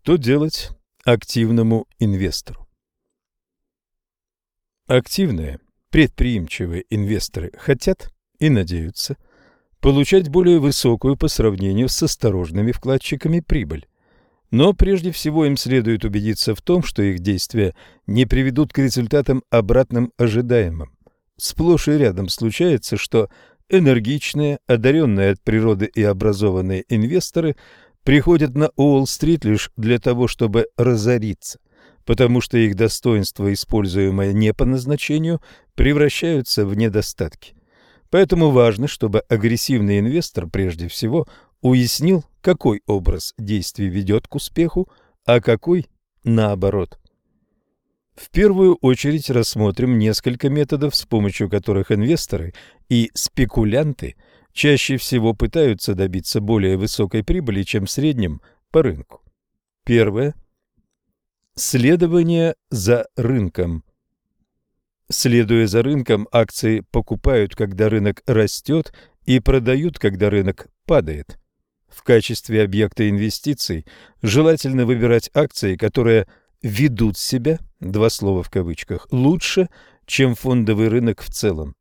Что делать активному инвестору? Активные, предприимчивые инвесторы хотят и надеются получать более высокую по сравнению с осторожными вкладчиками прибыль. Но прежде всего им следует убедиться в том, что их действия не приведут к результатам обратным ожидаемым. Сплошь и рядом случается, что энергичные, одаренные от природы и образованные инвесторы приходят на Уолл-стрит лишь для того, чтобы разориться, потому что их достоинства, используемые не по назначению, превращаются в недостатки. Поэтому важно, чтобы агрессивный инвестор прежде всего уяснил, какой образ действий ведет к успеху, а какой – наоборот. В первую очередь рассмотрим несколько методов, с помощью которых инвесторы и спекулянты чаще всего пытаются добиться более высокой прибыли, чем в среднем по рынку. Первое. Следование за рынком. Следуя за рынком, акции покупают, когда рынок растет, и продают, когда рынок падает. В качестве объекта инвестиций желательно выбирать акции, которые ведут себя, два слова в кавычках, лучше, чем фондовый рынок в целом.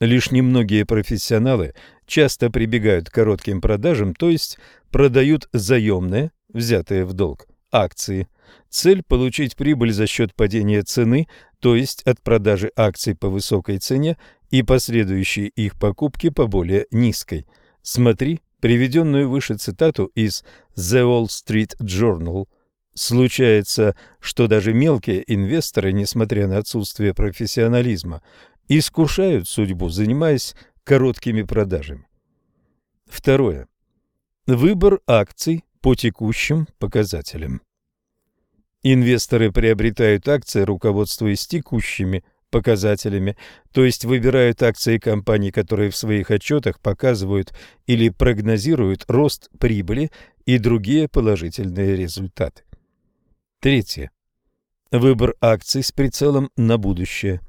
Лишь немногие профессионалы часто прибегают к коротким продажам, то есть продают заемные, взятые в долг, акции. Цель – получить прибыль за счет падения цены, то есть от продажи акций по высокой цене и последующей их покупки по более низкой. Смотри приведенную выше цитату из The Wall Street Journal. Случается, что даже мелкие инвесторы, несмотря на отсутствие профессионализма, искушают судьбу, занимаясь короткими продажами. Второе. Выбор акций по текущим показателям. Инвесторы приобретают акции, руководствуясь текущими показателями, то есть выбирают акции компаний, которые в своих отчетах показывают или прогнозируют рост прибыли и другие положительные результаты. Третье. Выбор акций с прицелом на будущее.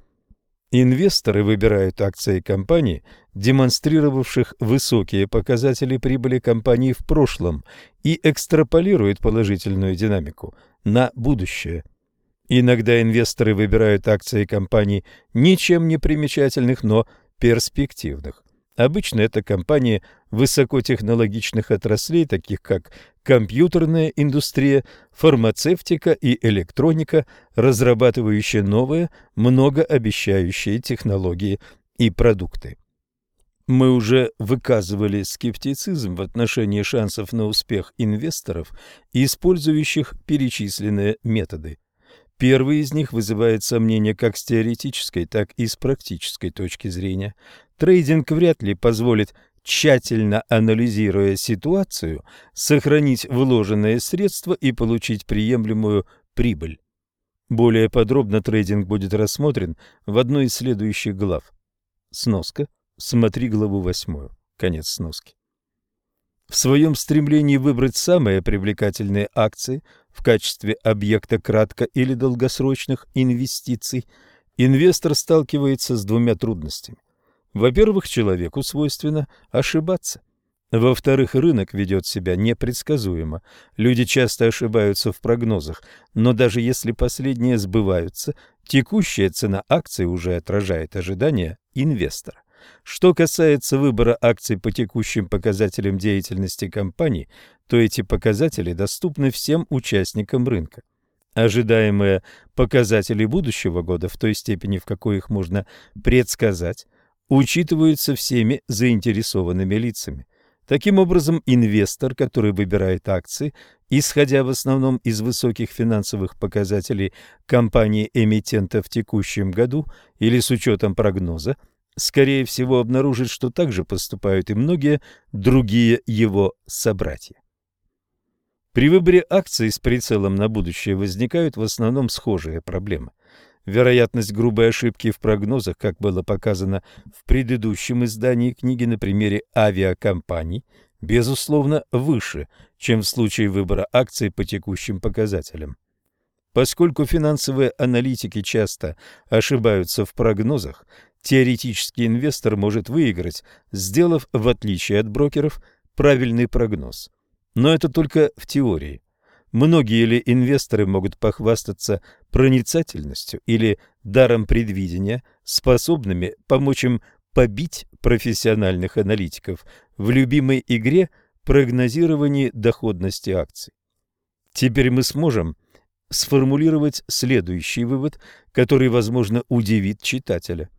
Инвесторы выбирают акции компаний, демонстрировавших высокие показатели прибыли компании в прошлом и экстраполируют положительную динамику на будущее – Иногда инвесторы выбирают акции компаний ничем не примечательных, но перспективных. Обычно это компании высокотехнологичных отраслей, таких как компьютерная индустрия, фармацевтика и электроника, разрабатывающие новые, многообещающие технологии и продукты. Мы уже выказывали скептицизм в отношении шансов на успех инвесторов, использующих перечисленные методы. Первый из них вызывает сомнения как с теоретической, так и с практической точки зрения. Трейдинг вряд ли позволит, тщательно анализируя ситуацию, сохранить вложенные средства и получить приемлемую прибыль. Более подробно трейдинг будет рассмотрен в одной из следующих глав. Сноска. Смотри главу восьмую. Конец сноски. В своем стремлении выбрать самые привлекательные акции – в качестве объекта кратко- или долгосрочных инвестиций, инвестор сталкивается с двумя трудностями. Во-первых, человеку свойственно ошибаться. Во-вторых, рынок ведет себя непредсказуемо. Люди часто ошибаются в прогнозах, но даже если последние сбываются, текущая цена акций уже отражает ожидания инвестора. Что касается выбора акций по текущим показателям деятельности компании, то эти показатели доступны всем участникам рынка. Ожидаемые показатели будущего года в той степени, в какой их можно предсказать, учитываются всеми заинтересованными лицами. Таким образом, инвестор, который выбирает акции, исходя в основном из высоких финансовых показателей компании-эмитента в текущем году или с учетом прогноза, скорее всего, обнаружит, что так же поступают и многие другие его собратья. При выборе акций с прицелом на будущее возникают в основном схожие проблемы. Вероятность грубой ошибки в прогнозах, как было показано в предыдущем издании книги на примере авиакомпаний, безусловно, выше, чем в случае выбора акций по текущим показателям. Поскольку финансовые аналитики часто ошибаются в прогнозах, теоретический инвестор может выиграть, сделав, в отличие от брокеров, правильный прогноз. Но это только в теории. Многие ли инвесторы могут похвастаться проницательностью или даром предвидения, способными помочь им побить профессиональных аналитиков в любимой игре прогнозировании доходности акций. Теперь мы сможем сформулировать следующий вывод, который, возможно, удивит читателя.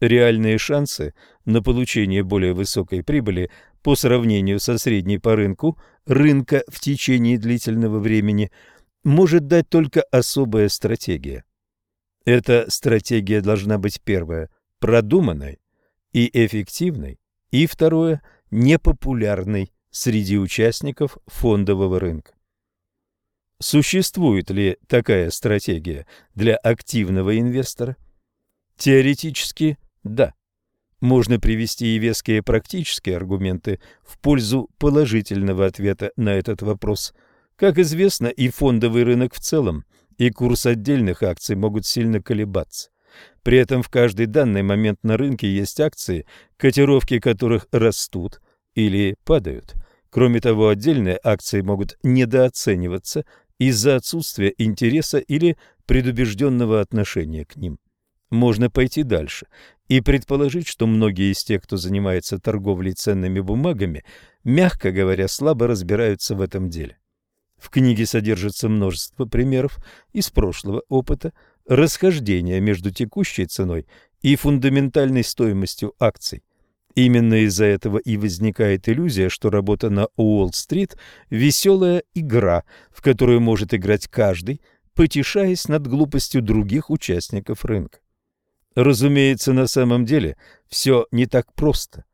Реальные шансы на получение более высокой прибыли по сравнению со средней по рынку рынка в течение длительного времени может дать только особая стратегия. Эта стратегия должна быть первая – продуманной и эффективной, и второе – непопулярной среди участников фондового рынка. Существует ли такая стратегия для активного инвестора? Теоретически – да. Можно привести и веские практические аргументы в пользу положительного ответа на этот вопрос. Как известно, и фондовый рынок в целом, и курс отдельных акций могут сильно колебаться. При этом в каждый данный момент на рынке есть акции, котировки которых растут или падают. Кроме того, отдельные акции могут недооцениваться из-за отсутствия интереса или предубежденного отношения к ним. Можно пойти дальше и предположить, что многие из тех, кто занимается торговлей ценными бумагами, мягко говоря, слабо разбираются в этом деле. В книге содержится множество примеров из прошлого опыта расхождения между текущей ценой и фундаментальной стоимостью акций. Именно из-за этого и возникает иллюзия, что работа на Уолл-стрит – веселая игра, в которую может играть каждый, потешаясь над глупостью других участников рынка. Разумеется, на самом деле все не так просто.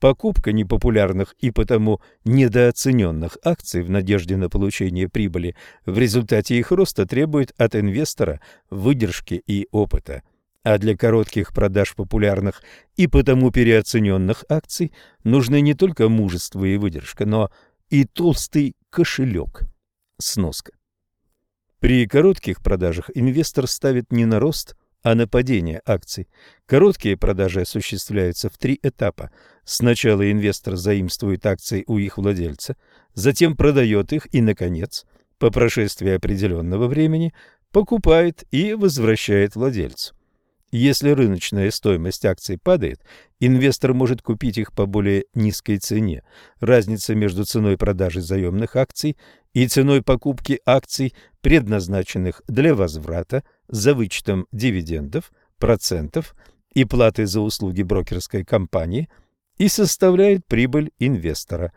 Покупка непопулярных и потому недооцененных акций в надежде на получение прибыли в результате их роста требует от инвестора выдержки и опыта. А для коротких продаж популярных и потому переоцененных акций нужны не только мужество и выдержка, но и толстый кошелек. Сноска. При коротких продажах инвестор ставит не на рост, а на падение акций. Короткие продажи осуществляются в три этапа. Сначала инвестор заимствует акции у их владельца, затем продает их и, наконец, по прошествии определенного времени, покупает и возвращает владельцу. Если рыночная стоимость акций падает, инвестор может купить их по более низкой цене. Разница между ценой продажи заемных акций и ценой покупки акций, предназначенных для возврата за вычетом дивидендов, процентов и платы за услуги брокерской компании, и составляет прибыль инвестора.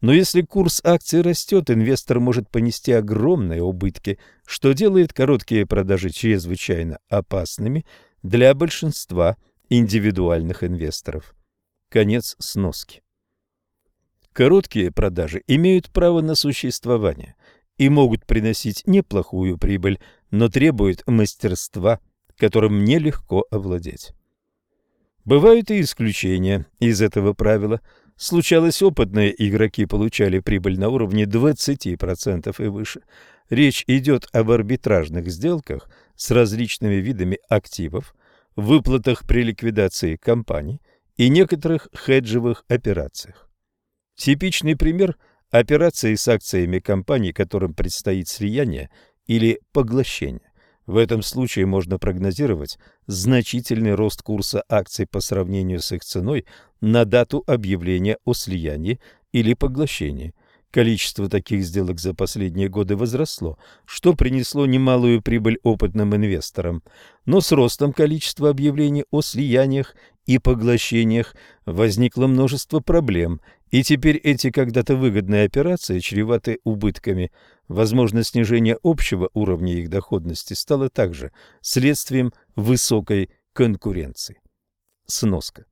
Но если курс акций растет, инвестор может понести огромные убытки, что делает короткие продажи чрезвычайно опасными – для большинства индивидуальных инвесторов. Конец сноски. Короткие продажи имеют право на существование и могут приносить неплохую прибыль, но требуют мастерства, которым нелегко овладеть. Бывают и исключения из этого правила. Случалось, опытные игроки получали прибыль на уровне 20% и выше. Речь идет об арбитражных сделках с различными видами активов, выплатах при ликвидации компаний и некоторых хеджевых операциях. Типичный пример – операции с акциями компаний, которым предстоит слияние или поглощение. В этом случае можно прогнозировать значительный рост курса акций по сравнению с их ценой на дату объявления о слиянии или поглощении – Количество таких сделок за последние годы возросло, что принесло немалую прибыль опытным инвесторам. Но с ростом количества объявлений о слияниях и поглощениях возникло множество проблем, и теперь эти когда-то выгодные операции чреваты убытками. Возможно, снижение общего уровня их доходности стало также следствием высокой конкуренции. Сноска.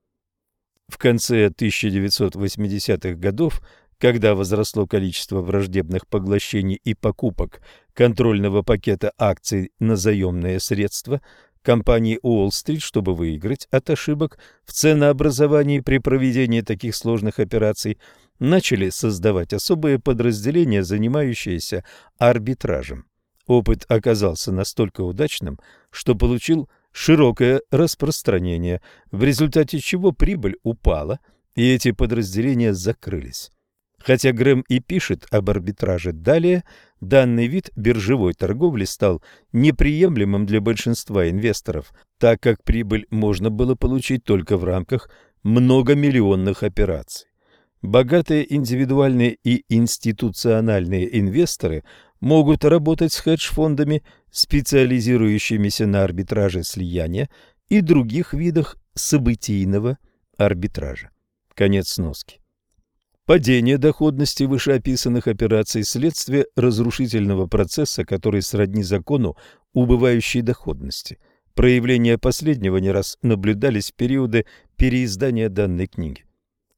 В конце 1980-х годов когда возросло количество враждебных поглощений и покупок контрольного пакета акций на заемные средства, компании Уолл-стрит, чтобы выиграть от ошибок в ценообразовании при проведении таких сложных операций, начали создавать особые подразделения, занимающиеся арбитражем. Опыт оказался настолько удачным, что получил широкое распространение, в результате чего прибыль упала, и эти подразделения закрылись. Хотя Грэм и пишет об арбитраже далее, данный вид биржевой торговли стал неприемлемым для большинства инвесторов, так как прибыль можно было получить только в рамках многомиллионных операций. Богатые индивидуальные и институциональные инвесторы могут работать с хедж-фондами, специализирующимися на арбитраже слияния и других видах событийного арбитража. Конец сноски. Падение доходности вышеописанных операций – следствие разрушительного процесса, который сродни закону убывающей доходности. Проявления последнего не раз наблюдались в периоды переиздания данной книги.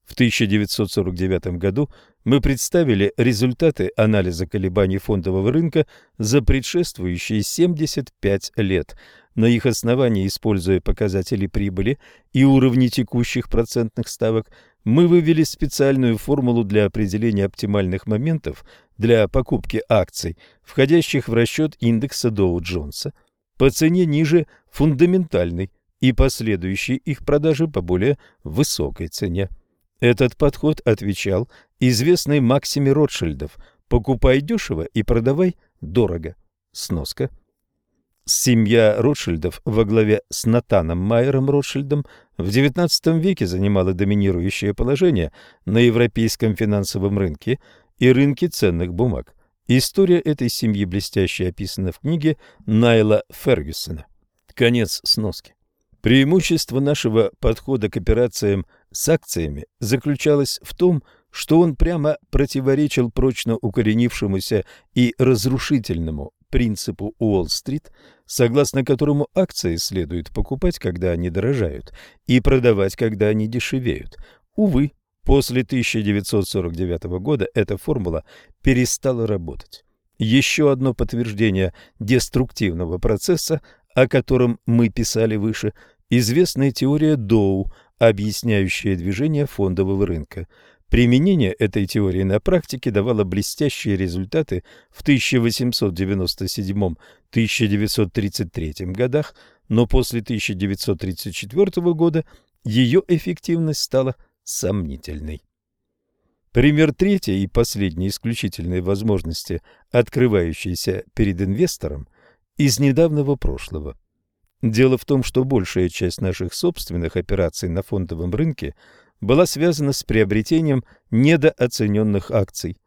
В 1949 году мы представили результаты анализа колебаний фондового рынка за предшествующие 75 лет. На их основании, используя показатели прибыли и уровни текущих процентных ставок, мы вывели специальную формулу для определения оптимальных моментов для покупки акций, входящих в расчет индекса Доу-Джонса, по цене ниже фундаментальной и последующей их продажи по более высокой цене. Этот подход отвечал известной максиме Ротшильдов «покупай дешево и продавай дорого». Сноска. Семья Ротшильдов во главе с Натаном Майером Ротшильдом в XIX веке занимала доминирующее положение на европейском финансовом рынке и рынке ценных бумаг. История этой семьи блестяще описана в книге Найла Фергюсона. Конец сноски. Преимущество нашего подхода к операциям с акциями заключалось в том, что он прямо противоречил прочно укоренившемуся и разрушительному принципу Уолл-стрит, согласно которому акции следует покупать, когда они дорожают, и продавать, когда они дешевеют. Увы, после 1949 года эта формула перестала работать. Еще одно подтверждение деструктивного процесса, о котором мы писали выше, известная теория Доу, объясняющая движение фондового рынка. Применение этой теории на практике давало блестящие результаты в 1897-1933 годах, но после 1934 года ее эффективность стала сомнительной. Пример третьей и последней исключительной возможности, открывающейся перед инвестором, из недавнего прошлого. Дело в том, что большая часть наших собственных операций на фондовом рынке – была связана с приобретением недооцененных акций.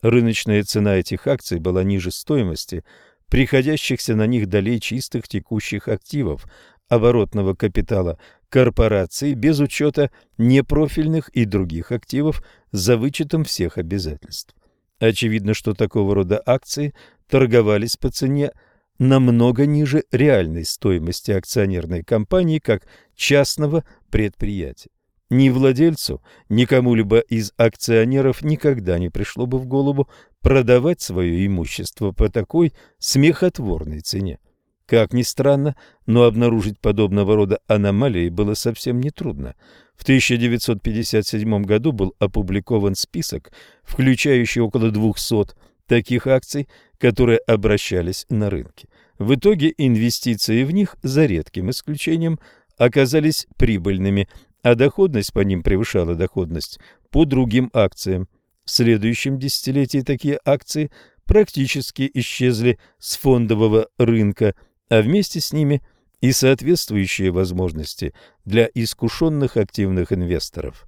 Рыночная цена этих акций была ниже стоимости приходящихся на них долей чистых текущих активов, оборотного капитала корпораций без учета непрофильных и других активов за вычетом всех обязательств. Очевидно, что такого рода акции торговались по цене намного ниже реальной стоимости акционерной компании как частного предприятия. Ни владельцу, ни кому-либо из акционеров никогда не пришло бы в голову продавать свое имущество по такой смехотворной цене. Как ни странно, но обнаружить подобного рода аномалии было совсем нетрудно. В 1957 году был опубликован список, включающий около 200 таких акций, которые обращались на рынке. В итоге инвестиции в них, за редким исключением, оказались прибыльными, а доходность по ним превышала доходность по другим акциям. В следующем десятилетии такие акции практически исчезли с фондового рынка, а вместе с ними и соответствующие возможности для искушенных активных инвесторов.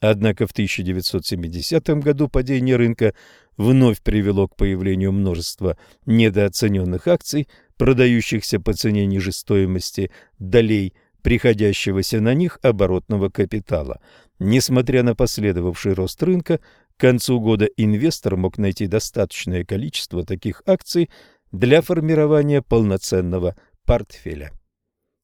Однако в 1970 году падение рынка вновь привело к появлению множества недооцененных акций, продающихся по цене ниже стоимости долей – приходящегося на них оборотного капитала. Несмотря на последовавший рост рынка, к концу года инвестор мог найти достаточное количество таких акций для формирования полноценного портфеля.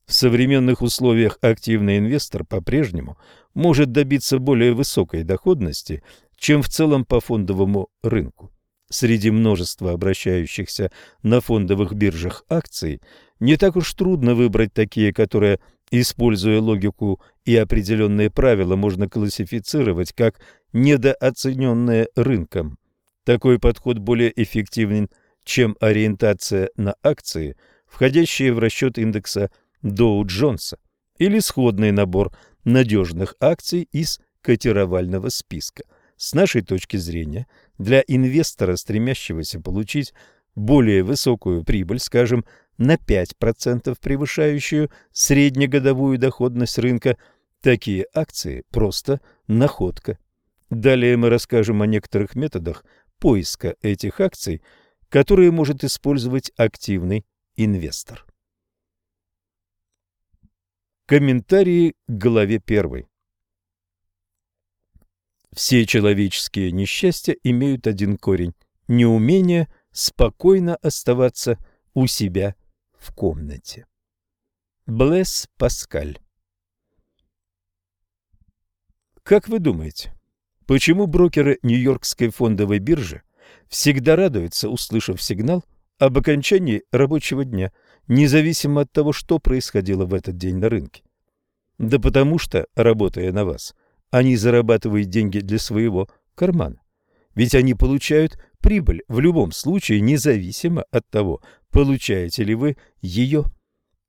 В современных условиях активный инвестор по-прежнему может добиться более высокой доходности, чем в целом по фондовому рынку. Среди множества обращающихся на фондовых биржах акций не так уж трудно выбрать такие, которые Используя логику и определенные правила, можно классифицировать как недооцененные рынком. Такой подход более эффективен, чем ориентация на акции, входящие в расчет индекса Доу-Джонса, или сходный набор надежных акций из котировального списка. С нашей точки зрения, для инвестора, стремящегося получить более высокую прибыль, скажем, на 5% превышающую среднегодовую доходность рынка, такие акции просто находка. Далее мы расскажем о некоторых методах поиска этих акций, которые может использовать активный инвестор. Комментарии к главе 1. Все человеческие несчастья имеют один корень – неумение спокойно оставаться у себя в комнате. Блесс Паскаль Как вы думаете, почему брокеры Нью-Йоркской фондовой биржи всегда радуются, услышав сигнал об окончании рабочего дня, независимо от того, что происходило в этот день на рынке? Да потому что, работая на вас, они зарабатывают деньги для своего кармана. Ведь они получают прибыль в любом случае, независимо от того, получаете ли вы ее.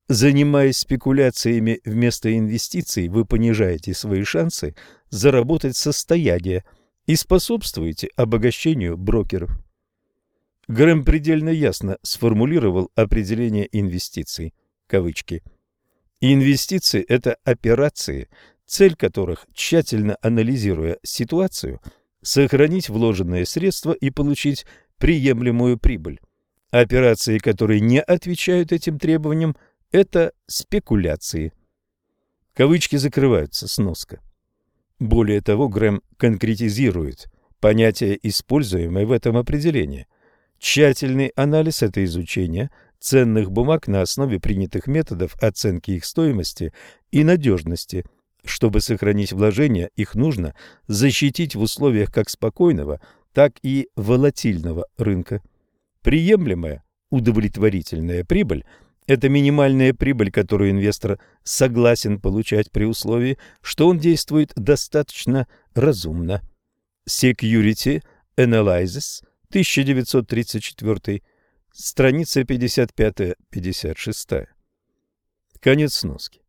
Занимаясь спекуляциями вместо инвестиций, вы понижаете свои шансы заработать состояние и способствуете обогащению брокеров. Грэм предельно ясно сформулировал определение инвестиций. Кавычки. Инвестиции – это операции, цель которых, тщательно анализируя ситуацию, сохранить вложенные средства и получить приемлемую прибыль. Операции, которые не отвечают этим требованиям, это спекуляции. Кавычки закрываются, сноска. Более того, Грэм конкретизирует понятие, используемое в этом определении. Тщательный анализ – это изучение ценных бумаг на основе принятых методов оценки их стоимости и надежности. Чтобы сохранить вложения, их нужно защитить в условиях как спокойного, так и волатильного рынка. Приемлемая, удовлетворительная прибыль – это минимальная прибыль, которую инвестор согласен получать при условии, что он действует достаточно разумно. Security Analysis, 1934, страница 55-56. Конец сноски.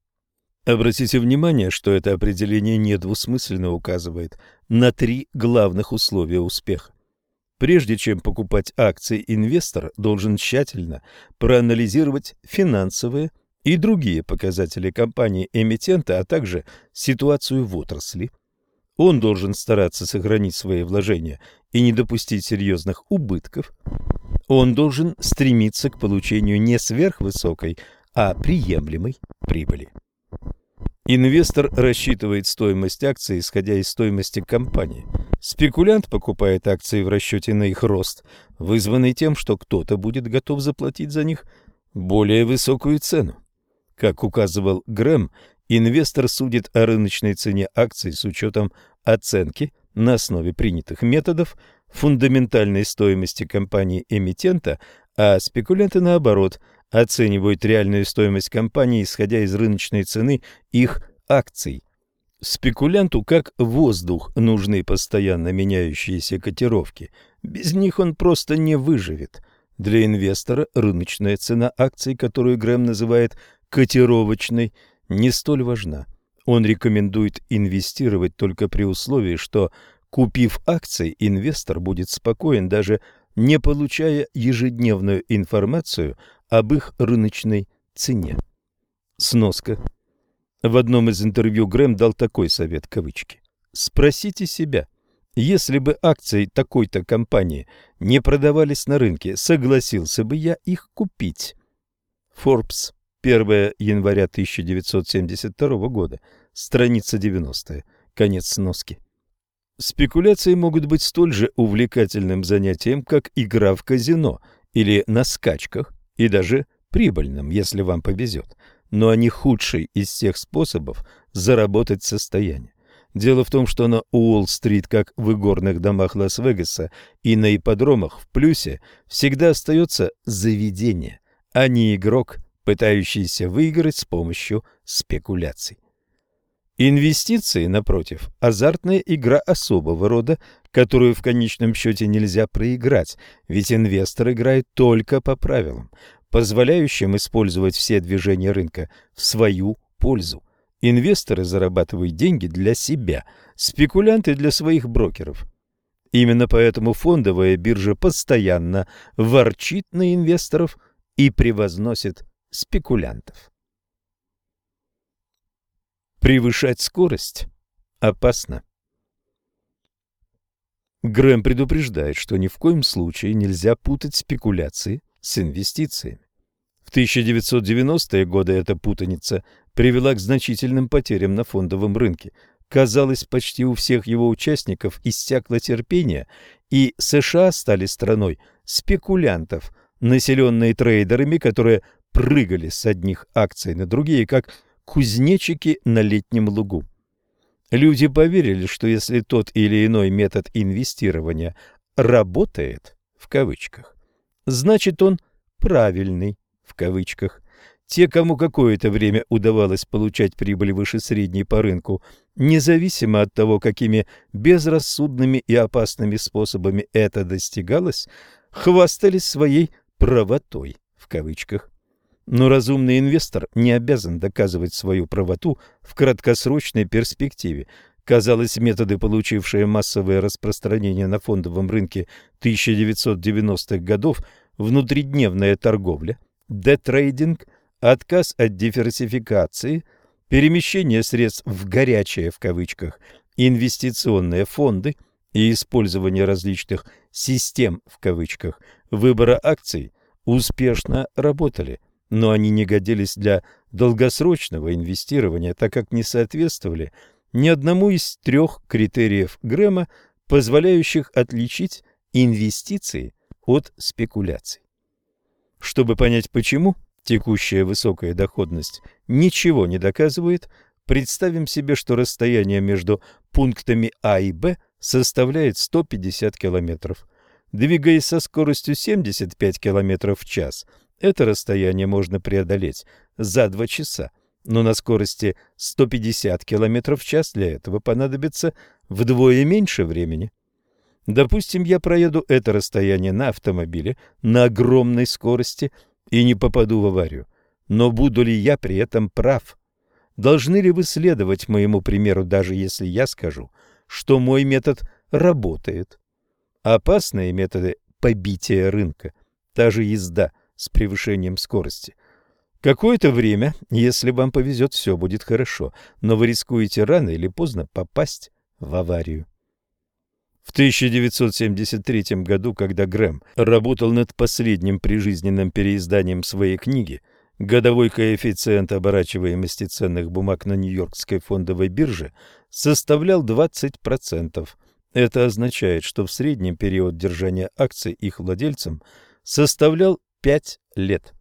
Обратите внимание, что это определение недвусмысленно указывает на три главных условия успеха. Прежде чем покупать акции, инвестор должен тщательно проанализировать финансовые и другие показатели компании-эмитента, а также ситуацию в отрасли. Он должен стараться сохранить свои вложения и не допустить серьезных убытков. Он должен стремиться к получению не сверхвысокой, а приемлемой прибыли. Инвестор рассчитывает стоимость акций, исходя из стоимости компании. Спекулянт покупает акции в расчете на их рост, вызванный тем, что кто-то будет готов заплатить за них более высокую цену. Как указывал Грэм, инвестор судит о рыночной цене акций с учетом оценки на основе принятых методов фундаментальной стоимости компании-эмитента, а спекулянты, наоборот, оценивают реальную стоимость компании, исходя из рыночной цены их акций. Спекулянту как воздух нужны постоянно меняющиеся котировки. Без них он просто не выживет. Для инвестора рыночная цена акций, которую Грэм называет котировочной, не столь важна. Он рекомендует инвестировать только при условии, что, купив акции, инвестор будет спокоен, даже не получая ежедневную информацию об их рыночной цене. Сноска. В одном из интервью Грэм дал такой совет, кавычки. Спросите себя, если бы акции такой-то компании не продавались на рынке, согласился бы я их купить? Forbes, 1 января 1972 года, страница 90, конец сноски. Спекуляции могут быть столь же увлекательным занятием, как игра в казино или на скачках, и даже прибыльным, если вам повезет, но они худший из всех способов заработать состояние. Дело в том, что на Уолл-стрит, как в игорных домах Лас-Вегаса и на ипподромах в плюсе, всегда остается заведение, а не игрок, пытающийся выиграть с помощью спекуляций. Инвестиции, напротив, азартная игра особого рода, которую в конечном счете нельзя проиграть, ведь инвестор играет только по правилам, позволяющим использовать все движения рынка в свою пользу. Инвесторы зарабатывают деньги для себя, спекулянты для своих брокеров. Именно поэтому фондовая биржа постоянно ворчит на инвесторов и превозносит спекулянтов. Превышать скорость опасно. Грэм предупреждает, что ни в коем случае нельзя путать спекуляции с инвестициями. В 1990-е годы эта путаница привела к значительным потерям на фондовом рынке. Казалось, почти у всех его участников иссякло терпение, и США стали страной спекулянтов, населенной трейдерами, которые прыгали с одних акций на другие, как кузнечики на летнем лугу. Люди поверили, что если тот или иной метод инвестирования «работает», в кавычках, значит он правильный, в кавычках. Те, кому какое-то время удавалось получать прибыль выше средней по рынку, независимо от того, какими безрассудными и опасными способами это достигалось, хвастались своей «правотой», в кавычках. Но разумный инвестор не обязан доказывать свою правоту в краткосрочной перспективе. Казалось, методы, получившие массовое распространение на фондовом рынке 1990-х годов, внутридневная торговля, детрейдинг, отказ от диверсификации, перемещение средств в «горячее» в кавычках, инвестиционные фонды и использование различных «систем» в кавычках выбора акций успешно работали но они не годились для долгосрочного инвестирования, так как не соответствовали ни одному из трех критериев Грэма, позволяющих отличить инвестиции от спекуляций. Чтобы понять почему текущая высокая доходность ничего не доказывает, представим себе, что расстояние между пунктами А и Б составляет 150 километров. Двигаясь со скоростью 75 километров в час – это расстояние можно преодолеть за два часа, но на скорости 150 км в час для этого понадобится вдвое меньше времени. Допустим, я проеду это расстояние на автомобиле на огромной скорости и не попаду в аварию. Но буду ли я при этом прав? Должны ли вы следовать моему примеру, даже если я скажу, что мой метод работает? Опасные методы побития рынка, та же езда – с превышением скорости. Какое-то время, если вам повезет, все будет хорошо, но вы рискуете рано или поздно попасть в аварию. В 1973 году, когда Грэм работал над последним прижизненным переизданием своей книги, годовой коэффициент оборачиваемости ценных бумаг на Нью-Йоркской фондовой бирже составлял 20%. Это означает, что в среднем период держания акций их владельцам составлял 5 лет.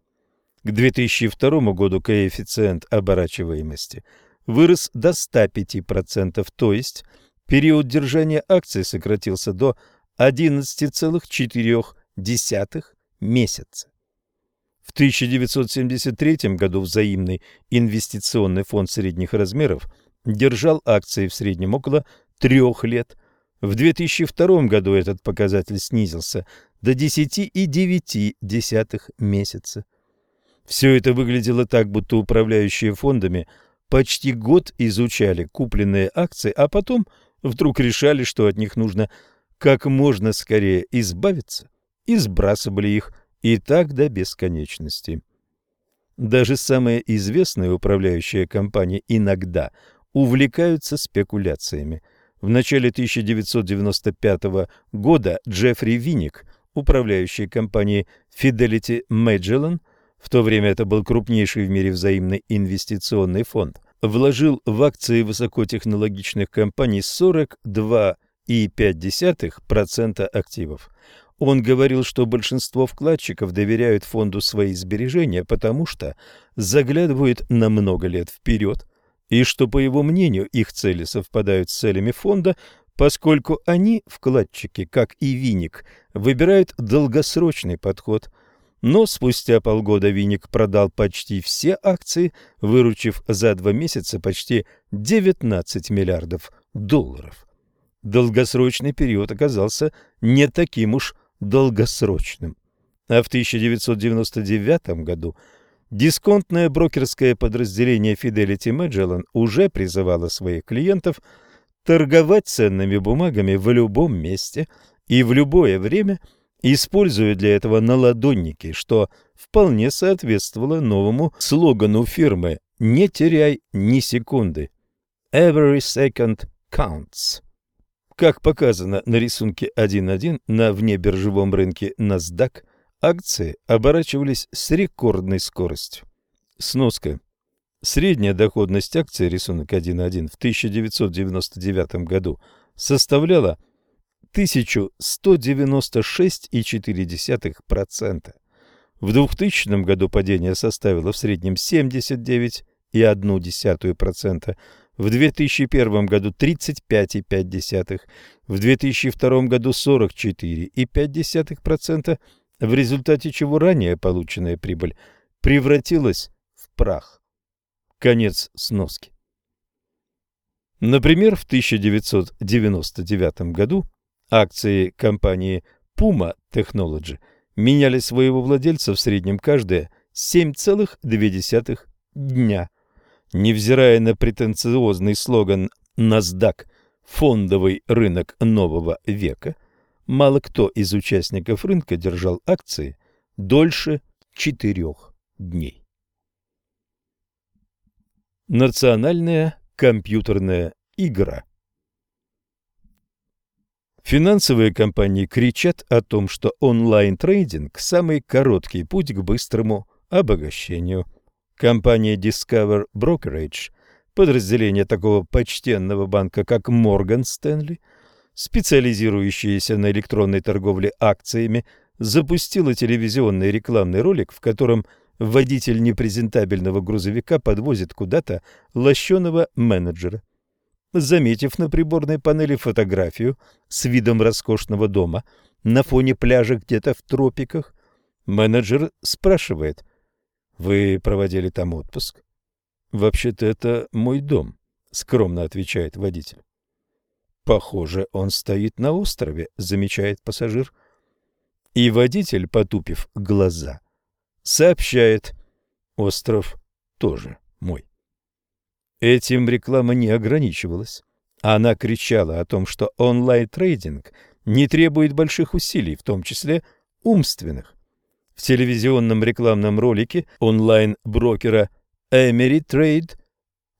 К 2002 году коэффициент оборачиваемости вырос до 105%, то есть период держания акций сократился до 11,4 месяца. В 1973 году взаимный инвестиционный фонд средних размеров держал акции в среднем около трех лет. В 2002 году этот показатель снизился до 10,9 месяца. Все это выглядело так, будто управляющие фондами почти год изучали купленные акции, а потом вдруг решали, что от них нужно как можно скорее избавиться, и сбрасывали их и так до бесконечности. Даже самые известные управляющие компании иногда увлекаются спекуляциями. В начале 1995 года Джеффри Винник – управляющей компанией Fidelity Magellan, в то время это был крупнейший в мире взаимный инвестиционный фонд, вложил в акции высокотехнологичных компаний 42,5% активов. Он говорил, что большинство вкладчиков доверяют фонду свои сбережения, потому что заглядывают на много лет вперед, и что, по его мнению, их цели совпадают с целями фонда, поскольку они, вкладчики, как и Виник, выбирают долгосрочный подход. Но спустя полгода Виник продал почти все акции, выручив за два месяца почти 19 миллиардов долларов. Долгосрочный период оказался не таким уж долгосрочным. А в 1999 году Дисконтное брокерское подразделение Fidelity Magellan уже призывало своих клиентов торговать ценными бумагами в любом месте и в любое время, используя для этого наладонники, что вполне соответствовало новому слогану фирмы «Не теряй ни секунды». Every second counts. Как показано на рисунке 1.1 на внебиржевом рынке NASDAQ, акции оборачивались с рекордной скоростью. Сноска. Средняя доходность акций рисунок 1.1 в 1999 году составляла 1196,4%. В 2000 году падение составило в среднем 79,1%, в 2001 году 35,5%, в 2002 году 44,5%, в результате чего ранее полученная прибыль превратилась в прах. Конец сноски. Например, в 1999 году акции компании Puma Technology меняли своего владельца в среднем каждые 7,2 дня. Невзирая на претенциозный слоган NASDAQ «Фондовый рынок нового века», мало кто из участников рынка держал акции дольше четырех дней. Национальная компьютерная игра Финансовые компании кричат о том, что онлайн-трейдинг – самый короткий путь к быстрому обогащению. Компания Discover Brokerage, подразделение такого почтенного банка, как Morgan Stanley – специализирующаяся на электронной торговле акциями, запустила телевизионный рекламный ролик, в котором водитель непрезентабельного грузовика подвозит куда-то лощеного менеджера. Заметив на приборной панели фотографию с видом роскошного дома на фоне пляжа где-то в тропиках, менеджер спрашивает, «Вы проводили там отпуск?» «Вообще-то это мой дом», — скромно отвечает водитель. Похоже, он стоит на острове, замечает пассажир. И водитель, потупив глаза, сообщает, остров тоже мой. Этим реклама не ограничивалась. Она кричала о том, что онлайн-трейдинг не требует больших усилий, в том числе умственных. В телевизионном рекламном ролике онлайн-брокера Emery Trade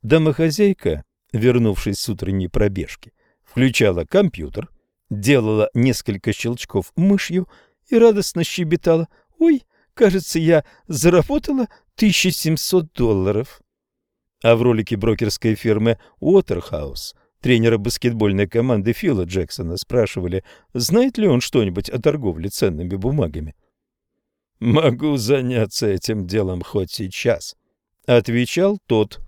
домохозяйка, вернувшись с утренней пробежки, включала компьютер, делала несколько щелчков мышью и радостно щебетала. «Ой, кажется, я заработала 1700 долларов». А в ролике брокерской фирмы Waterhouse тренера баскетбольной команды Фила Джексона спрашивали, знает ли он что-нибудь о торговле ценными бумагами. «Могу заняться этим делом хоть сейчас», — отвечал тот.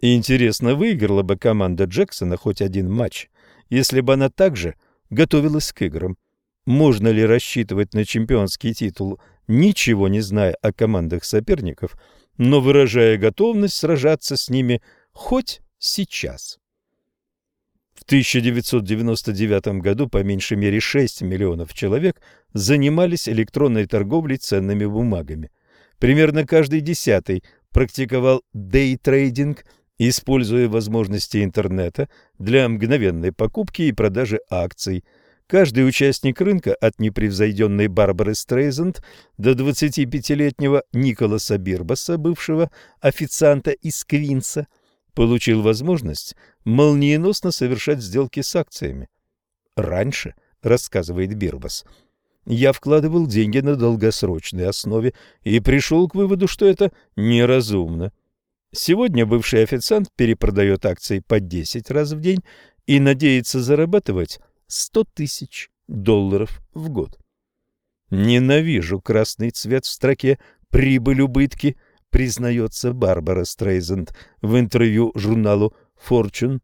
Интересно, выиграла бы команда Джексона хоть один матч если бы она также готовилась к играм. Можно ли рассчитывать на чемпионский титул, ничего не зная о командах соперников, но выражая готовность сражаться с ними хоть сейчас? В 1999 году по меньшей мере 6 миллионов человек занимались электронной торговлей ценными бумагами. Примерно каждый десятый практиковал дейтрейдинг – используя возможности интернета для мгновенной покупки и продажи акций. Каждый участник рынка от непревзойденной Барбары Стрейзенд до 25-летнего Николаса Бирбаса, бывшего официанта из Квинса, получил возможность молниеносно совершать сделки с акциями. Раньше, рассказывает Бирбас, я вкладывал деньги на долгосрочной основе и пришел к выводу, что это неразумно. Сегодня бывший официант перепродает акции по 10 раз в день и надеется зарабатывать 100 тысяч долларов в год. Ненавижу красный цвет в строке «Прибыль-убытки», признается Барбара Стрейзенд в интервью журналу Fortune.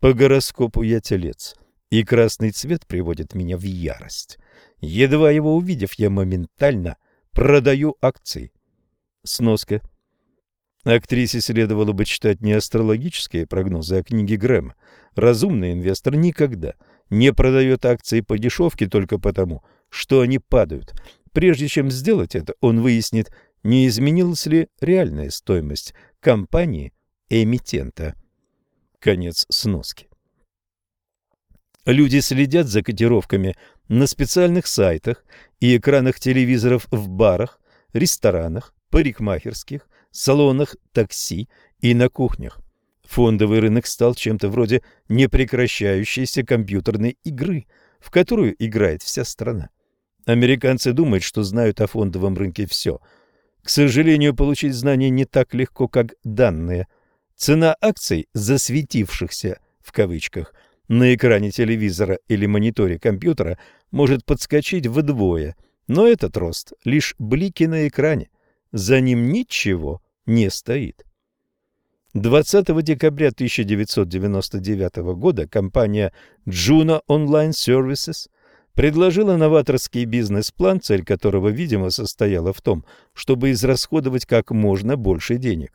По гороскопу я телец, и красный цвет приводит меня в ярость. Едва его увидев, я моментально продаю акции. Сноска. Актрисе следовало бы читать не астрологические прогнозы, а книги Грэма. Разумный инвестор никогда не продает акции по дешевке только потому, что они падают. Прежде чем сделать это, он выяснит, не изменилась ли реальная стоимость компании-эмитента. Конец сноски. Люди следят за котировками на специальных сайтах и экранах телевизоров в барах, ресторанах, парикмахерских, салонах такси и на кухнях. Фондовый рынок стал чем-то вроде непрекращающейся компьютерной игры, в которую играет вся страна. Американцы думают, что знают о фондовом рынке все. К сожалению, получить знания не так легко, как данные. Цена акций «засветившихся» в кавычках на экране телевизора или мониторе компьютера может подскочить вдвое, но этот рост – лишь блики на экране. За ним ничего не стоит. 20 декабря 1999 года компания Juno Online Services предложила новаторский бизнес-план, цель которого, видимо, состояла в том, чтобы израсходовать как можно больше денег.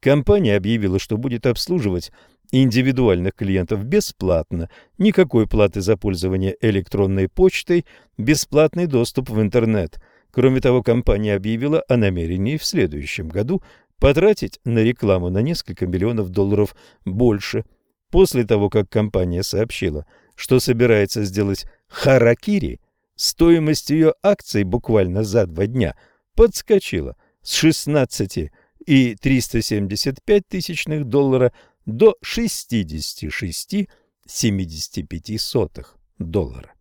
Компания объявила, что будет обслуживать индивидуальных клиентов бесплатно, никакой платы за пользование электронной почтой, бесплатный доступ в интернет. Кроме того, компания объявила о намерении в следующем году потратить на рекламу на несколько миллионов долларов больше. После того, как компания сообщила, что собирается сделать харакири, стоимость ее акций буквально за два дня подскочила с 16 и 375 тысячных доллара до 66,75 доллара.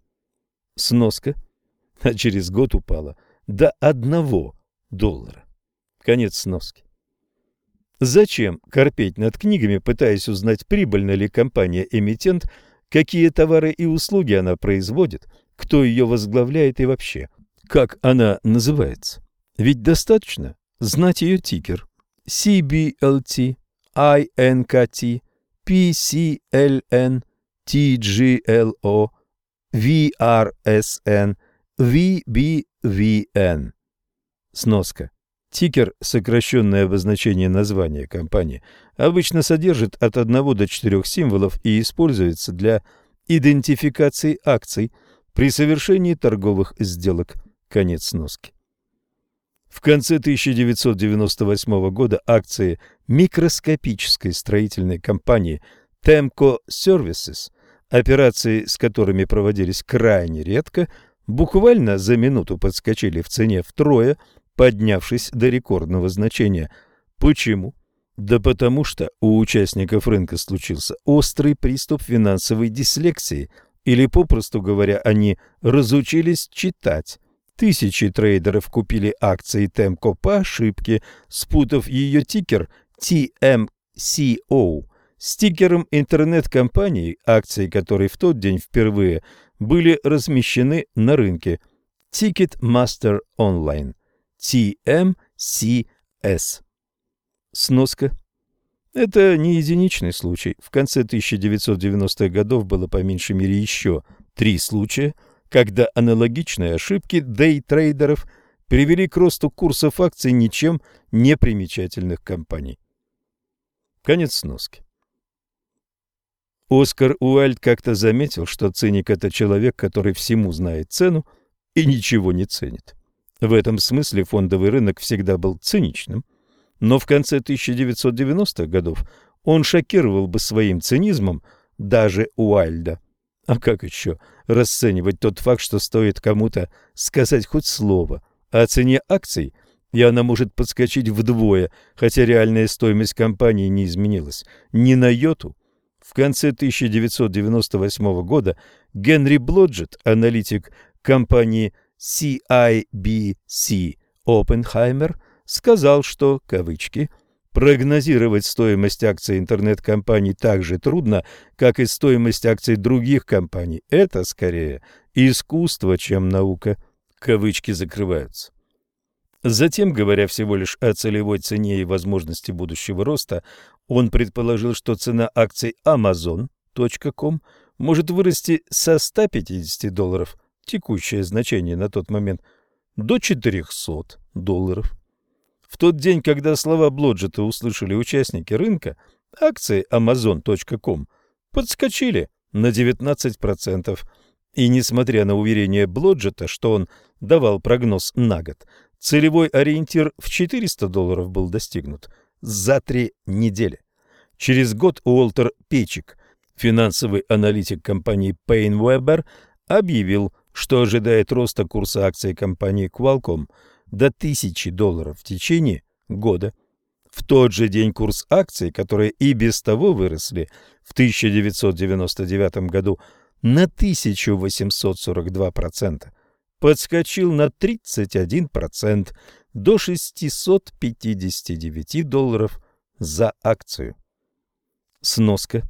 Сноска, а через год упала до 1 доллара. Конец сноски. Зачем корпеть над книгами, пытаясь узнать, прибыльна ли компания-эмитент, какие товары и услуги она производит, кто ее возглавляет и вообще, как она называется? Ведь достаточно знать ее тикер CBLT, INKT, PCLN, TGLO, VRSN, VBVN. Сноска. Тикер, сокращенное обозначение названия компании, обычно содержит от 1 до 4 символов и используется для идентификации акций при совершении торговых сделок. Конец сноски. В конце 1998 года акции микроскопической строительной компании Temco Services, операции с которыми проводились крайне редко, буквально за минуту подскочили в цене втрое – поднявшись до рекордного значения. Почему? Да потому что у участников рынка случился острый приступ финансовой дислексии, или, попросту говоря, они разучились читать. Тысячи трейдеров купили акции Темко по ошибке, спутав ее тикер TMCO с тикером интернет-компании, акции которой в тот день впервые были размещены на рынке Ticketmaster Online. TMCS. Сноска. Это не единичный случай. В конце 1990-х годов было по меньшей мере еще три случая, когда аналогичные ошибки дейтрейдеров привели к росту курсов акций ничем не примечательных компаний. Конец сноски. Оскар Уайльд как-то заметил, что циник – это человек, который всему знает цену и ничего не ценит. В этом смысле фондовый рынок всегда был циничным, но в конце 1990-х годов он шокировал бы своим цинизмом даже Уайльда. А как еще расценивать тот факт, что стоит кому-то сказать хоть слово о цене акций, и она может подскочить вдвое, хотя реальная стоимость компании не изменилась ни на йоту? В конце 1998 года Генри Блоджет, аналитик компании CIBC Оппенхаймер сказал, что, кавычки, прогнозировать стоимость акций интернет-компаний так же трудно, как и стоимость акций других компаний. Это скорее искусство, чем наука. Кавычки закрываются. Затем, говоря всего лишь о целевой цене и возможности будущего роста, он предположил, что цена акций Amazon.com может вырасти со 150 долларов текущее значение на тот момент, до 400 долларов. В тот день, когда слова Блоджета услышали участники рынка, акции Amazon.com подскочили на 19%. И несмотря на уверение Блоджета, что он давал прогноз на год, Целевой ориентир в 400 долларов был достигнут за три недели. Через год Уолтер Печик, финансовый аналитик компании Payne Webber, объявил, что ожидает роста курса акций компании Qualcomm до 1000 долларов в течение года. В тот же день курс акций, которые и без того выросли в 1999 году на 1842%, подскочил на 31% до 659 долларов за акцию. Сноска.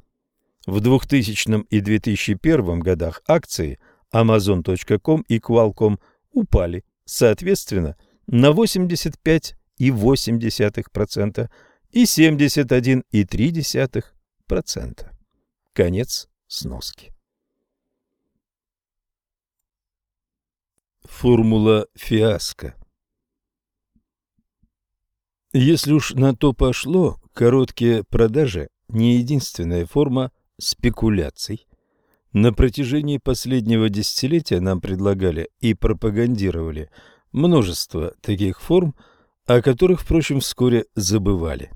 В 2000 и 2001 годах акции Amazon.com и Qualcomm упали, соответственно, на 85,8% и 71,3%. Конец сноски. Формула фиаско Если уж на то пошло, короткие продажи – не единственная форма спекуляций. На протяжении последнего десятилетия нам предлагали и пропагандировали множество таких форм, о которых, впрочем, вскоре забывали.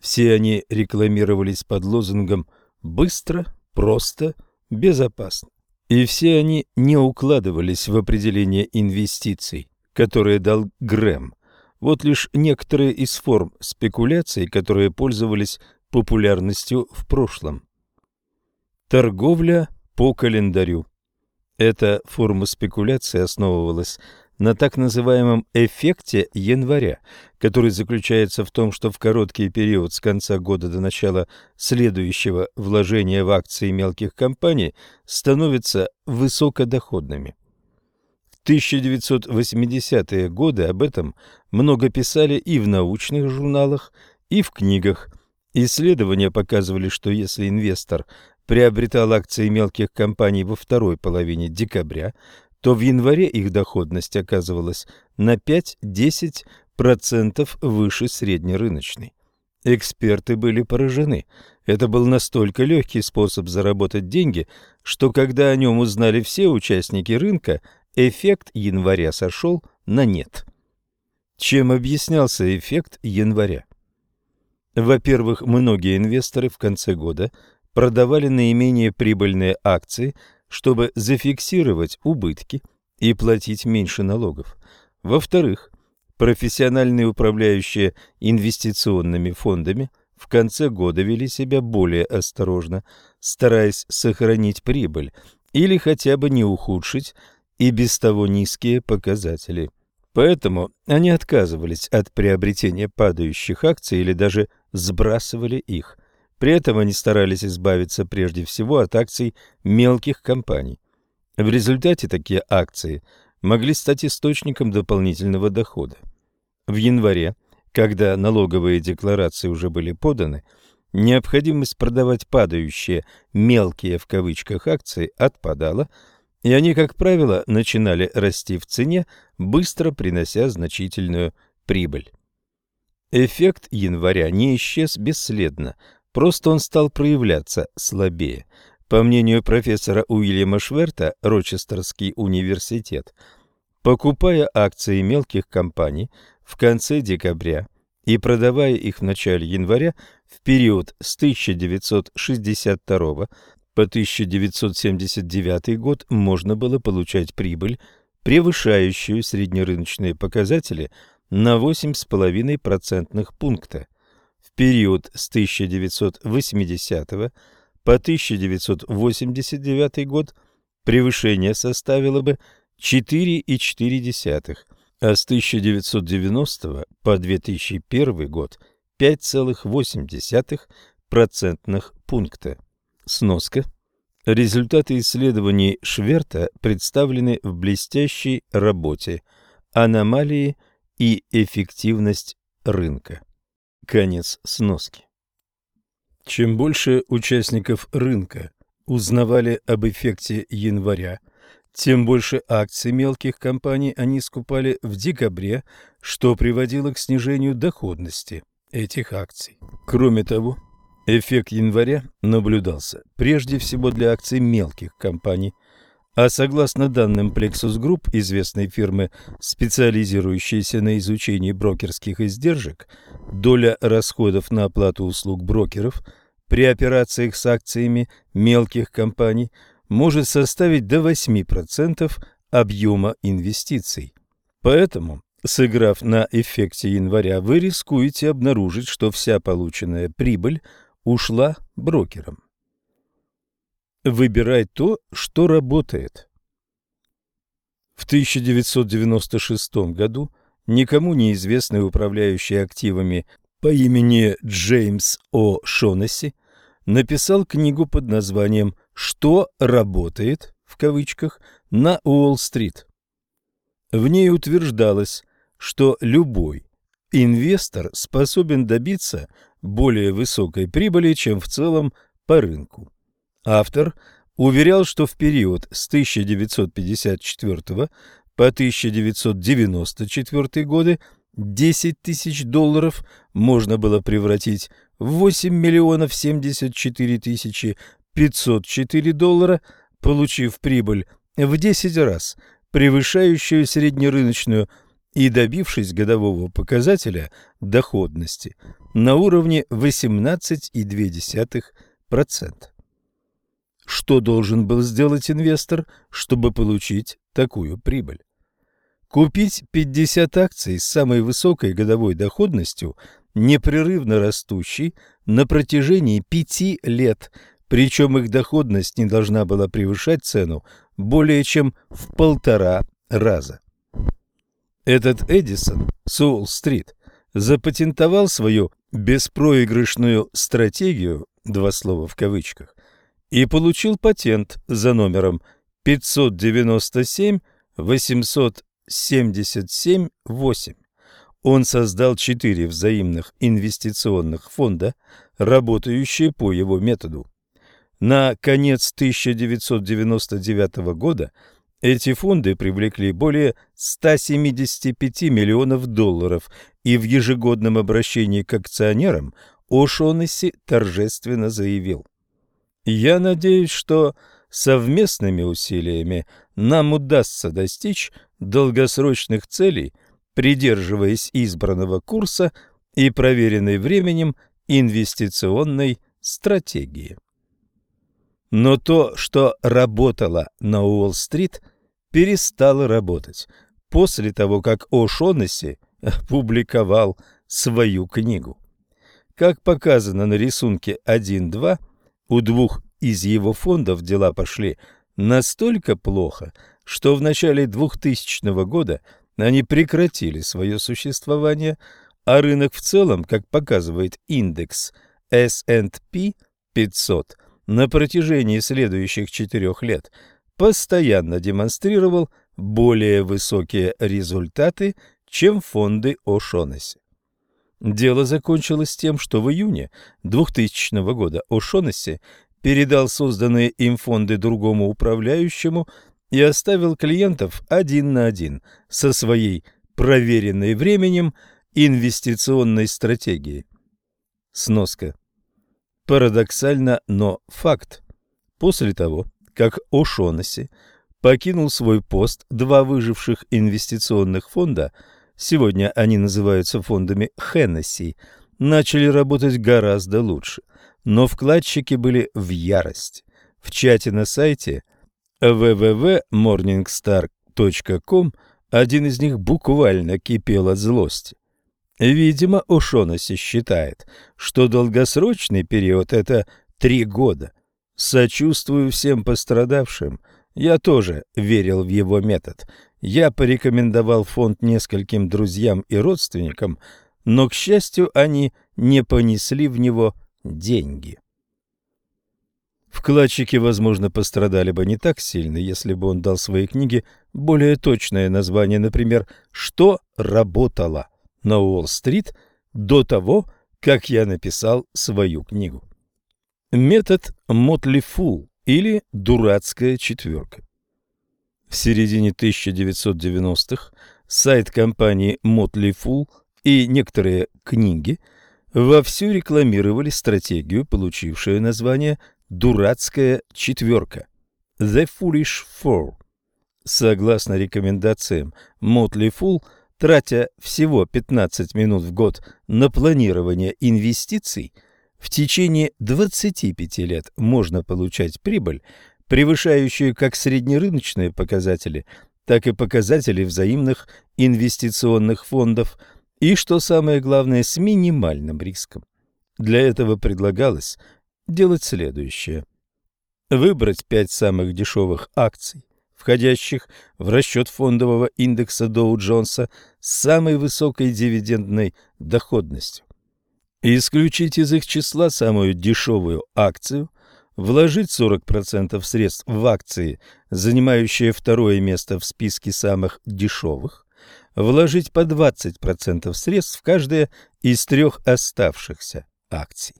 Все они рекламировались под лозунгом «быстро», «просто», «безопасно». И все они не укладывались в определение инвестиций, которые дал Грэм. Вот лишь некоторые из форм спекуляций, которые пользовались популярностью в прошлом. Торговля по календарю. Эта форма спекуляции основывалась на так называемом эффекте января, который заключается в том, что в короткий период с конца года до начала следующего вложения в акции мелких компаний становятся высокодоходными. В 1980-е годы об этом много писали и в научных журналах, и в книгах. Исследования показывали, что если инвестор приобретал акции мелких компаний во второй половине декабря, то в январе их доходность оказывалась на 5-10% выше среднерыночной. Эксперты были поражены. Это был настолько легкий способ заработать деньги, что когда о нем узнали все участники рынка, эффект января сошел на нет. Чем объяснялся эффект января? Во-первых, многие инвесторы в конце года продавали наименее прибыльные акции – чтобы зафиксировать убытки и платить меньше налогов. Во-вторых, профессиональные управляющие инвестиционными фондами в конце года вели себя более осторожно, стараясь сохранить прибыль или хотя бы не ухудшить и без того низкие показатели. Поэтому они отказывались от приобретения падающих акций или даже сбрасывали их – при этом они старались избавиться прежде всего от акций мелких компаний. В результате такие акции могли стать источником дополнительного дохода. В январе, когда налоговые декларации уже были поданы, необходимость продавать падающие «мелкие» в кавычках акции отпадала, и они, как правило, начинали расти в цене, быстро принося значительную прибыль. Эффект января не исчез бесследно, Просто он стал проявляться слабее. По мнению профессора Уильяма Шверта, Рочестерский университет, покупая акции мелких компаний в конце декабря и продавая их в начале января в период с 1962 по 1979 год можно было получать прибыль, превышающую среднерыночные показатели на 8,5% пункта период с 1980 по 1989 год превышение составило бы 4,4, а с 1990 по 2001 год 5,8 процентных пункта. Сноска. Результаты исследований Шверта представлены в блестящей работе «Аномалии и эффективность рынка». Конец сноски. Чем больше участников рынка узнавали об эффекте января, тем больше акций мелких компаний они скупали в декабре, что приводило к снижению доходности этих акций. Кроме того, эффект января наблюдался прежде всего для акций мелких компаний. А согласно данным Plexus Group, известной фирмы, специализирующейся на изучении брокерских издержек, доля расходов на оплату услуг брокеров при операциях с акциями мелких компаний может составить до 8% объема инвестиций. Поэтому, сыграв на эффекте января, вы рискуете обнаружить, что вся полученная прибыль ушла брокерам. Выбирай то, что работает. В 1996 году никому неизвестный управляющий активами по имени Джеймс О. Шонесси написал книгу под названием «Что работает?» в кавычках на Уолл-стрит. В ней утверждалось, что любой инвестор способен добиться более высокой прибыли, чем в целом по рынку. Автор уверял, что в период с 1954 по 1994 годы 10 тысяч долларов можно было превратить в 8 миллионов 74 тысячи 504 доллара, получив прибыль в 10 раз, превышающую среднерыночную, и добившись годового показателя доходности на уровне 18,2%. Что должен был сделать инвестор, чтобы получить такую прибыль? Купить 50 акций с самой высокой годовой доходностью, непрерывно растущей на протяжении 5 лет, причем их доходность не должна была превышать цену более чем в полтора раза. Этот Эдисон с Уолл-стрит запатентовал свою беспроигрышную стратегию, два слова в кавычках, и получил патент за номером 597 877 8. Он создал четыре взаимных инвестиционных фонда, работающие по его методу. На конец 1999 года эти фонды привлекли более 175 миллионов долларов, и в ежегодном обращении к акционерам О'Шоннесси торжественно заявил – я надеюсь, что совместными усилиями нам удастся достичь долгосрочных целей, придерживаясь избранного курса и проверенной временем инвестиционной стратегии. Но то, что работало на Уолл-стрит, перестало работать после того, как О'Шоннесси опубликовал свою книгу. Как показано на рисунке 1.2, у двух из его фондов дела пошли настолько плохо, что в начале 2000 года они прекратили свое существование, а рынок в целом, как показывает индекс S&P 500, на протяжении следующих четырех лет постоянно демонстрировал более высокие результаты, чем фонды О'Шоннесси. Дело закончилось тем, что в июне 2000 года О'Шоннесси передал созданные им фонды другому управляющему и оставил клиентов один на один со своей проверенной временем инвестиционной стратегией. Сноска. Парадоксально, но факт. После того, как О'Шоннесси покинул свой пост, два выживших инвестиционных фонда – сегодня они называются фондами Хеннесси, начали работать гораздо лучше. Но вкладчики были в ярость. В чате на сайте www.morningstar.com один из них буквально кипел от злости. Видимо, О'Шоннесси считает, что долгосрочный период – это три года. Сочувствую всем пострадавшим. Я тоже верил в его метод – я порекомендовал фонд нескольким друзьям и родственникам, но, к счастью, они не понесли в него деньги. Вкладчики, возможно, пострадали бы не так сильно, если бы он дал своей книге более точное название, например, «Что работало на Уолл-стрит до того, как я написал свою книгу». Метод Мотли Фул или «Дурацкая четверка». В середине 1990-х сайт компании Motley Fool и некоторые книги вовсю рекламировали стратегию, получившую название «Дурацкая четверка». The Foolish Four. Согласно рекомендациям Мотли Фул, тратя всего 15 минут в год на планирование инвестиций, в течение 25 лет можно получать прибыль, превышающую как среднерыночные показатели, так и показатели взаимных инвестиционных фондов и, что самое главное, с минимальным риском. Для этого предлагалось делать следующее. Выбрать пять самых дешевых акций, входящих в расчет фондового индекса Доу-Джонса с самой высокой дивидендной доходностью. Исключить из их числа самую дешевую акцию, вложить 40% средств в акции, занимающие второе место в списке самых дешевых, вложить по 20% средств в каждое из трех оставшихся акций.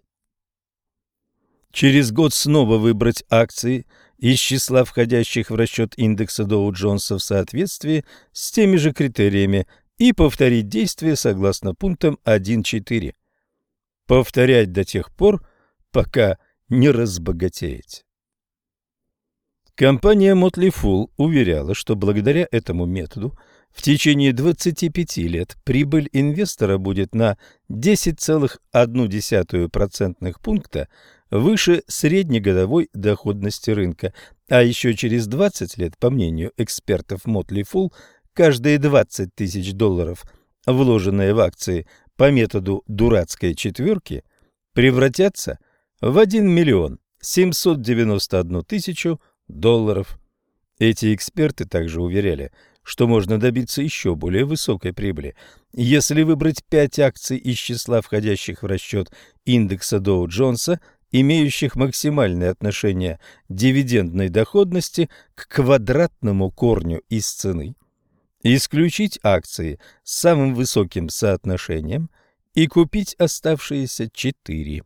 Через год снова выбрать акции из числа входящих в расчет индекса Доу-Джонса в соответствии с теми же критериями и повторить действие согласно пунктам 1.4. Повторять до тех пор, пока не разбогатеете. Компания Motley Fool уверяла, что благодаря этому методу в течение 25 лет прибыль инвестора будет на 10,1% пункта выше среднегодовой доходности рынка, а еще через 20 лет, по мнению экспертов Motley Fool, каждые 20 тысяч долларов, вложенные в акции по методу дурацкой четверки, превратятся в 1 миллион 791 тысячу долларов. Эти эксперты также уверяли, что можно добиться еще более высокой прибыли, если выбрать пять акций из числа входящих в расчет индекса Доу-Джонса, имеющих максимальное отношение дивидендной доходности к квадратному корню из цены, исключить акции с самым высоким соотношением и купить оставшиеся четыре.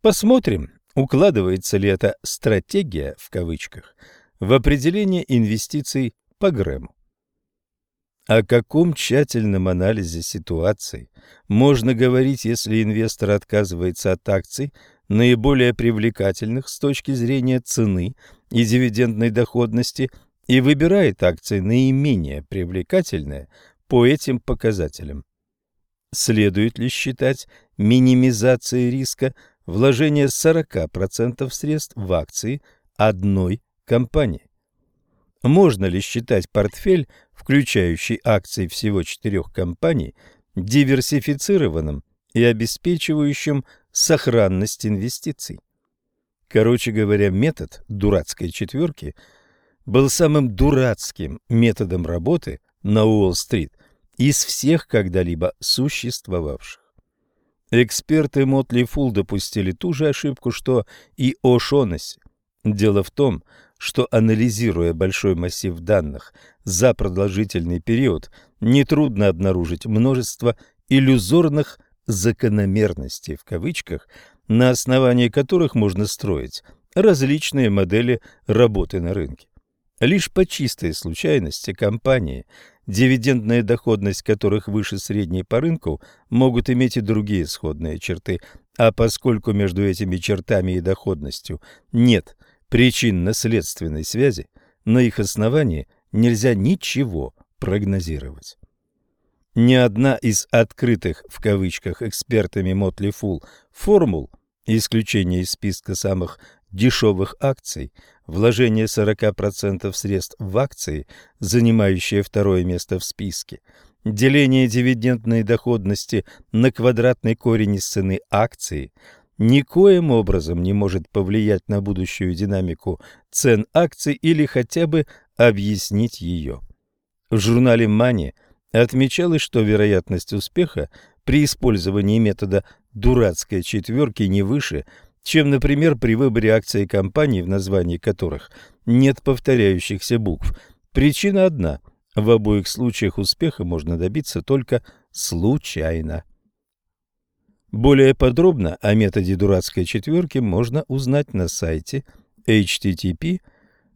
Посмотрим, укладывается ли эта «стратегия» в кавычках в определение инвестиций по Грэму. О каком тщательном анализе ситуации можно говорить, если инвестор отказывается от акций, наиболее привлекательных с точки зрения цены и дивидендной доходности, и выбирает акции наименее привлекательные по этим показателям? Следует ли считать минимизацией риска вложение 40% средств в акции одной компании? Можно ли считать портфель, включающий акции всего четырех компаний, диверсифицированным и обеспечивающим сохранность инвестиций? Короче говоря, метод дурацкой четверки был самым дурацким методом работы на Уолл-стрит из всех когда-либо существовавших. Эксперты Мотли Фул допустили ту же ошибку, что и О'Шонесси. Дело в том, что анализируя большой массив данных за продолжительный период, нетрудно обнаружить множество иллюзорных «закономерностей» в кавычках, на основании которых можно строить различные модели работы на рынке. Лишь по чистой случайности компании, дивидендная доходность которых выше средней по рынку, могут иметь и другие сходные черты, а поскольку между этими чертами и доходностью нет – причинно-следственной связи, на их основании нельзя ничего прогнозировать. Ни одна из открытых в кавычках экспертами Мотли Фул формул, исключение из списка самых дешевых акций, вложение 40% средств в акции, занимающие второе место в списке, деление дивидендной доходности на квадратный корень из цены акции – никоим образом не может повлиять на будущую динамику цен акций или хотя бы объяснить ее. В журнале Money отмечалось, что вероятность успеха при использовании метода дурацкой четверки не выше, чем, например, при выборе акций компаний, в названии которых нет повторяющихся букв. Причина одна – в обоих случаях успеха можно добиться только случайно. Более подробно о методе дурацкой четверки можно узнать на сайте http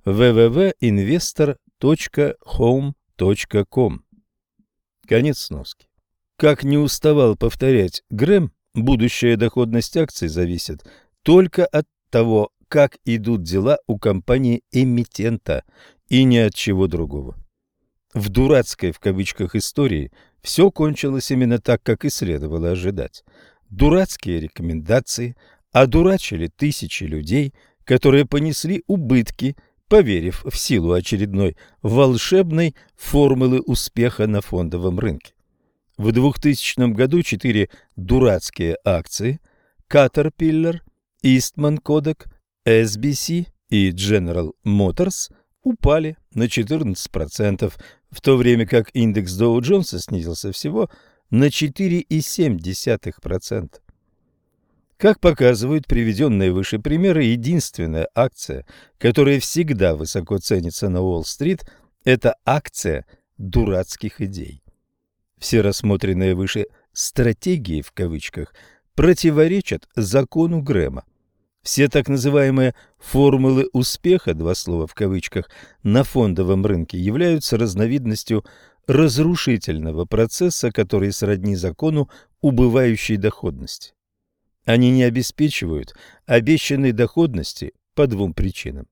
www.investor.home.com. Конец сноски. Как не уставал повторять Грэм, будущая доходность акций зависит только от того, как идут дела у компании-эмитента и ни от чего другого. В «дурацкой» в кавычках истории все кончилось именно так, как и следовало ожидать. Дурацкие рекомендации одурачили тысячи людей, которые понесли убытки, поверив в силу очередной волшебной формулы успеха на фондовом рынке. В 2000 году четыре дурацкие акции Caterpillar, Eastman Kodak, SBC и General Motors упали на 14%, в то время как индекс Доу Джонса снизился всего на 4,7%. Как показывают приведенные выше примеры, единственная акция, которая всегда высоко ценится на Уолл-стрит, это акция дурацких идей. Все рассмотренные выше «стратегии» в кавычках противоречат закону Грэма. Все так называемые «формулы успеха» два слова в кавычках на фондовом рынке являются разновидностью разрушительного процесса, который сродни закону убывающей доходности. Они не обеспечивают обещанной доходности по двум причинам.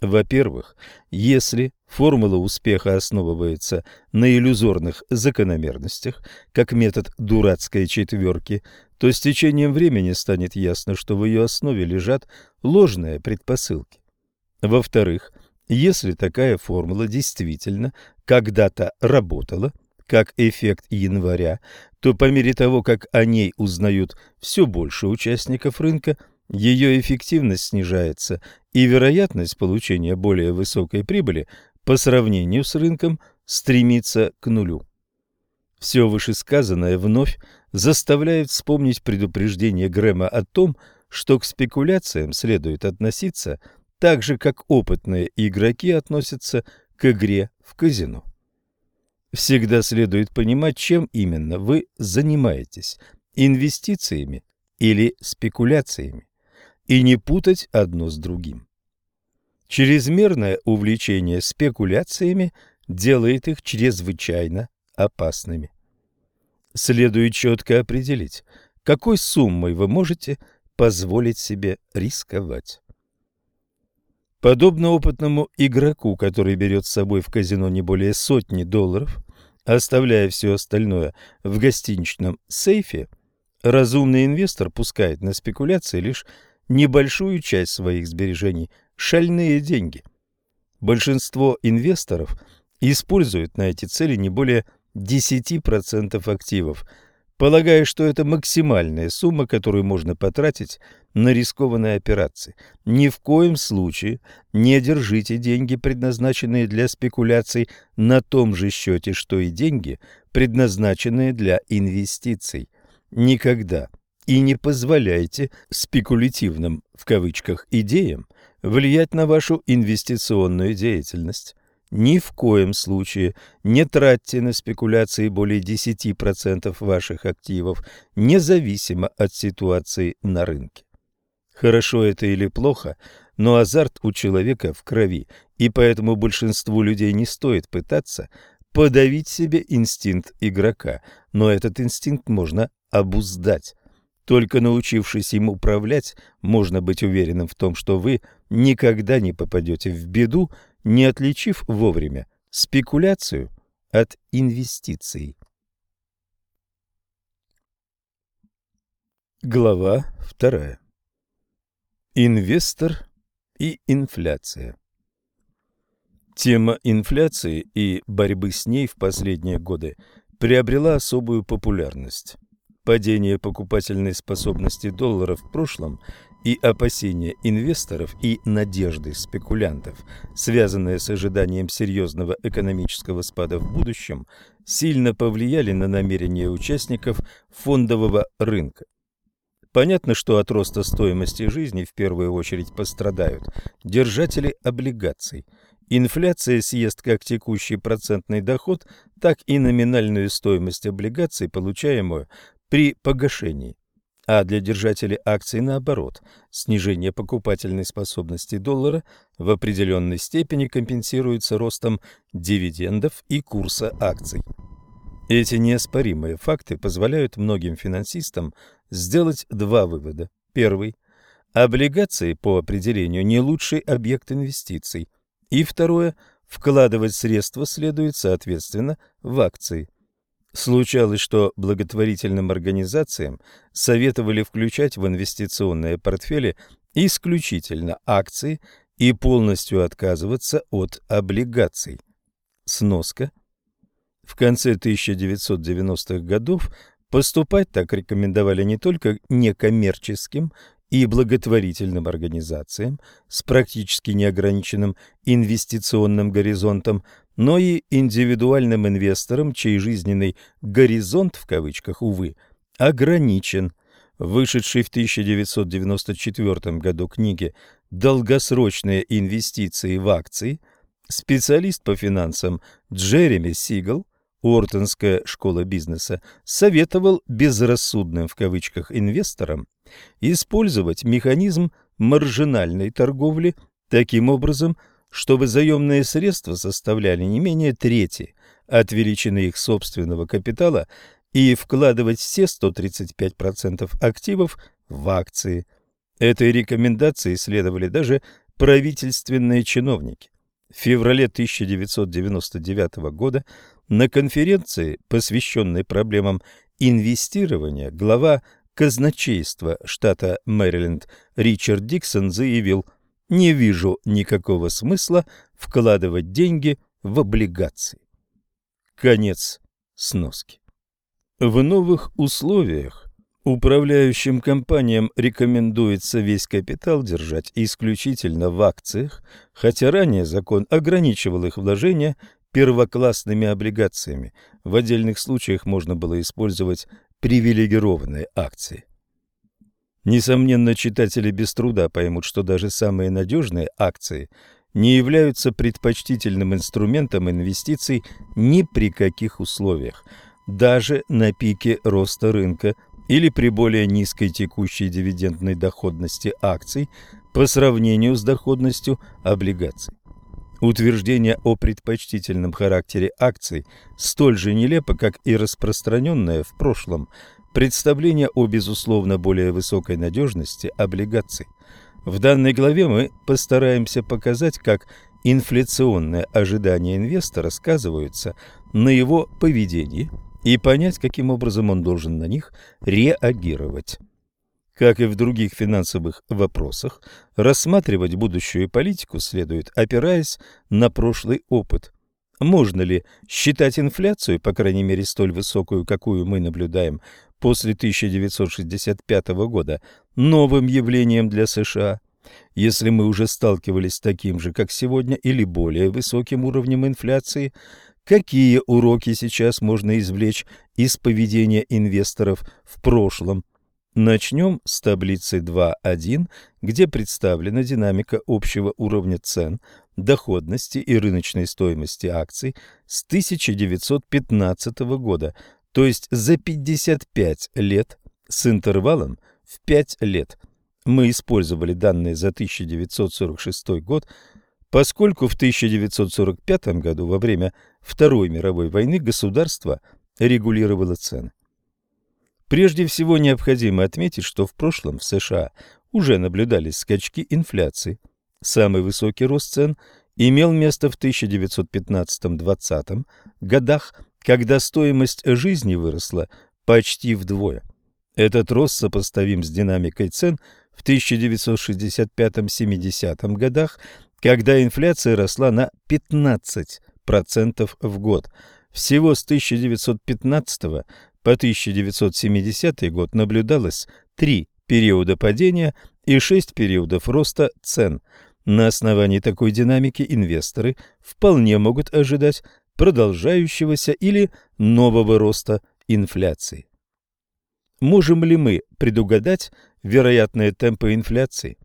Во-первых, если формула успеха основывается на иллюзорных закономерностях, как метод дурацкой четверки, то с течением времени станет ясно, что в ее основе лежат ложные предпосылки. Во-вторых, если такая формула действительно когда-то работала, как эффект января, то по мере того, как о ней узнают все больше участников рынка, ее эффективность снижается, и вероятность получения более высокой прибыли по сравнению с рынком стремится к нулю. Все вышесказанное вновь заставляет вспомнить предупреждение Грэма о том, что к спекуляциям следует относиться так же, как опытные игроки относятся к игре в казино. Всегда следует понимать, чем именно вы занимаетесь – инвестициями или спекуляциями и не путать одно с другим. Чрезмерное увлечение спекуляциями делает их чрезвычайно опасными. Следует четко определить, какой суммой вы можете позволить себе рисковать. Подобно опытному игроку, который берет с собой в казино не более сотни долларов, оставляя все остальное в гостиничном сейфе, разумный инвестор пускает на спекуляции лишь небольшую часть своих сбережений – шальные деньги. Большинство инвесторов используют на эти цели не более 10% активов, полагая, что это максимальная сумма, которую можно потратить на рискованные операции. Ни в коем случае не держите деньги, предназначенные для спекуляций, на том же счете, что и деньги, предназначенные для инвестиций. Никогда и не позволяйте спекулятивным в кавычках идеям влиять на вашу инвестиционную деятельность. Ни в коем случае не тратьте на спекуляции более 10% ваших активов, независимо от ситуации на рынке. Хорошо это или плохо, но азарт у человека в крови, и поэтому большинству людей не стоит пытаться подавить себе инстинкт игрока, но этот инстинкт можно обуздать. Только научившись им управлять, можно быть уверенным в том, что вы никогда не попадете в беду, не отличив вовремя спекуляцию от инвестиций. Глава вторая. Инвестор и инфляция. Тема инфляции и борьбы с ней в последние годы приобрела особую популярность. Падение покупательной способности доллара в прошлом и опасения инвесторов и надежды спекулянтов, связанные с ожиданием серьезного экономического спада в будущем, сильно повлияли на намерения участников фондового рынка. Понятно, что от роста стоимости жизни в первую очередь пострадают держатели облигаций. Инфляция съест как текущий процентный доход, так и номинальную стоимость облигаций, получаемую при погашении, а для держателей акций наоборот, снижение покупательной способности доллара в определенной степени компенсируется ростом дивидендов и курса акций. Эти неоспоримые факты позволяют многим финансистам сделать два вывода. Первый. Облигации по определению не лучший объект инвестиций. И второе, вкладывать средства следует, соответственно, в акции. Случалось, что благотворительным организациям советовали включать в инвестиционные портфели исключительно акции и полностью отказываться от облигаций. Сноска. В конце 1990-х годов поступать так рекомендовали не только некоммерческим и благотворительным организациям с практически неограниченным инвестиционным горизонтом, но и индивидуальным инвесторам, чей жизненный «горизонт» в кавычках, увы, ограничен. Вышедший в 1994 году книге «Долгосрочные инвестиции в акции» специалист по финансам Джереми Сигал Уортонская школа бизнеса советовал безрассудным в кавычках инвесторам использовать механизм маржинальной торговли таким образом, чтобы заемные средства составляли не менее трети от величины их собственного капитала и вкладывать все 135% активов в акции. Этой рекомендации следовали даже правительственные чиновники. В феврале 1999 года на конференции, посвященной проблемам инвестирования, глава казначейства штата Мэриленд Ричард Диксон заявил «Не вижу никакого смысла вкладывать деньги в облигации». Конец сноски. В новых условиях Управляющим компаниям рекомендуется весь капитал держать исключительно в акциях, хотя ранее закон ограничивал их вложения первоклассными облигациями. В отдельных случаях можно было использовать привилегированные акции. Несомненно, читатели без труда поймут, что даже самые надежные акции не являются предпочтительным инструментом инвестиций ни при каких условиях, даже на пике роста рынка – или при более низкой текущей дивидендной доходности акций по сравнению с доходностью облигаций. Утверждение о предпочтительном характере акций столь же нелепо, как и распространенное в прошлом представление о безусловно более высокой надежности облигаций. В данной главе мы постараемся показать, как инфляционные ожидания инвестора сказываются на его поведении – и понять, каким образом он должен на них реагировать. Как и в других финансовых вопросах, рассматривать будущую политику следует, опираясь на прошлый опыт. Можно ли считать инфляцию, по крайней мере столь высокую, какую мы наблюдаем после 1965 года, новым явлением для США? Если мы уже сталкивались с таким же, как сегодня, или более высоким уровнем инфляции – Какие уроки сейчас можно извлечь из поведения инвесторов в прошлом? Начнем с таблицы 2.1, где представлена динамика общего уровня цен, доходности и рыночной стоимости акций с 1915 года, то есть за 55 лет с интервалом в 5 лет. Мы использовали данные за 1946 год, поскольку в 1945 году во время Второй мировой войны государство регулировало цены. Прежде всего необходимо отметить, что в прошлом в США уже наблюдались скачки инфляции. Самый высокий рост цен имел место в 1915-20 годах, когда стоимость жизни выросла почти вдвое. Этот рост сопоставим с динамикой цен в 1965-70 годах, когда инфляция росла на 15 процентов в год. Всего с 1915 по 1970 год наблюдалось три периода падения и шесть периодов роста цен. На основании такой динамики инвесторы вполне могут ожидать продолжающегося или нового роста инфляции. Можем ли мы предугадать вероятные темпы инфляции?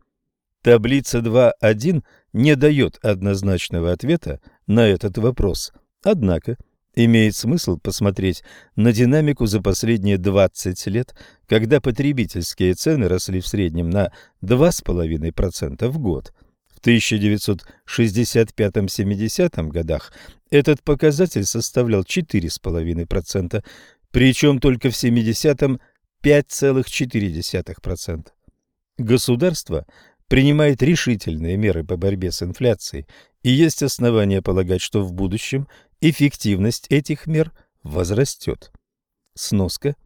Таблица 2.1 не дает однозначного ответа на этот вопрос. Однако имеет смысл посмотреть на динамику за последние 20 лет, когда потребительские цены росли в среднем на 2,5% в год. В 1965-70 годах этот показатель составлял 4,5%, причем только в 70-м 5,4%. Государство принимает решительные меры по борьбе с инфляцией, и есть основания полагать, что в будущем эффективность этих мер возрастет. Сноска.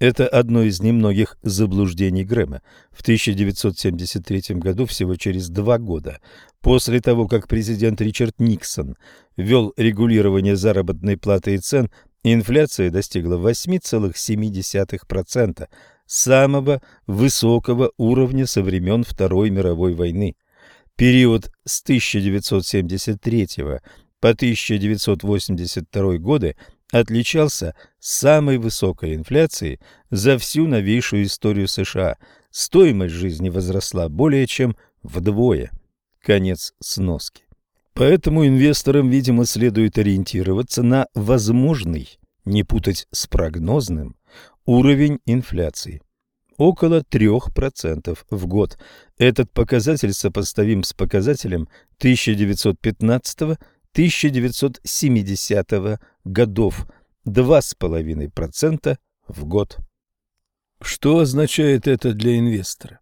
Это одно из немногих заблуждений Грэма. В 1973 году, всего через два года, после того, как президент Ричард Никсон ввел регулирование заработной платы и цен, инфляция достигла 8,7%, самого высокого уровня со времен Второй мировой войны. Период с 1973 по 1982 годы отличался самой высокой инфляцией за всю новейшую историю США. Стоимость жизни возросла более чем вдвое. Конец сноски. Поэтому инвесторам, видимо, следует ориентироваться на возможный, не путать с прогнозным, уровень инфляции. Около 3% в год. Этот показатель сопоставим с показателем 1915-1970 годов 2,5% в год. Что означает это для инвестора?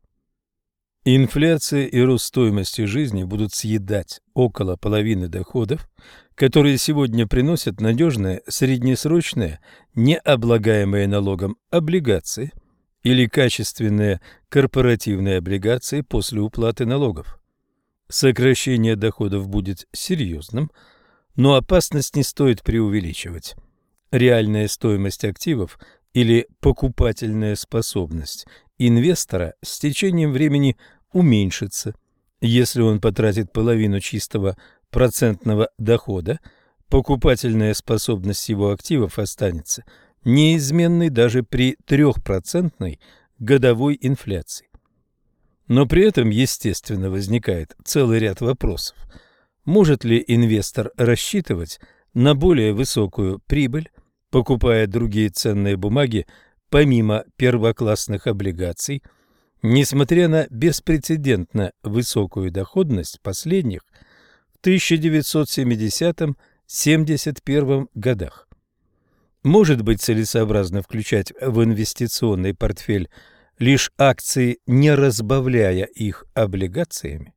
Инфляция и рост стоимости жизни будут съедать около половины доходов, которые сегодня приносят надежные среднесрочные, необлагаемые налогом облигации или качественные корпоративные облигации после уплаты налогов. Сокращение доходов будет серьезным, но опасность не стоит преувеличивать. Реальная стоимость активов или покупательная способность инвестора с течением времени уменьшится. Если он потратит половину чистого процентного дохода, покупательная способность его активов останется неизменной даже при трехпроцентной годовой инфляции. Но при этом, естественно, возникает целый ряд вопросов – может ли инвестор рассчитывать на более высокую прибыль, покупая другие ценные бумаги помимо первоклассных облигаций, несмотря на беспрецедентно высокую доходность последних в 1970-71 годах? Может быть целесообразно включать в инвестиционный портфель лишь акции, не разбавляя их облигациями?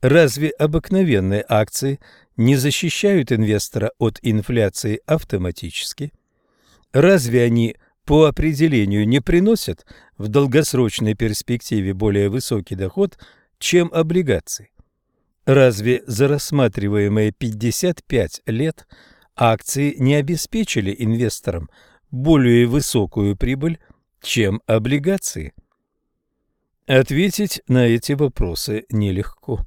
Разве обыкновенные акции не защищают инвестора от инфляции автоматически? Разве они по определению не приносят в долгосрочной перспективе более высокий доход, чем облигации? Разве за рассматриваемые 55 лет акции не обеспечили инвесторам более высокую прибыль, чем облигации? Ответить на эти вопросы нелегко.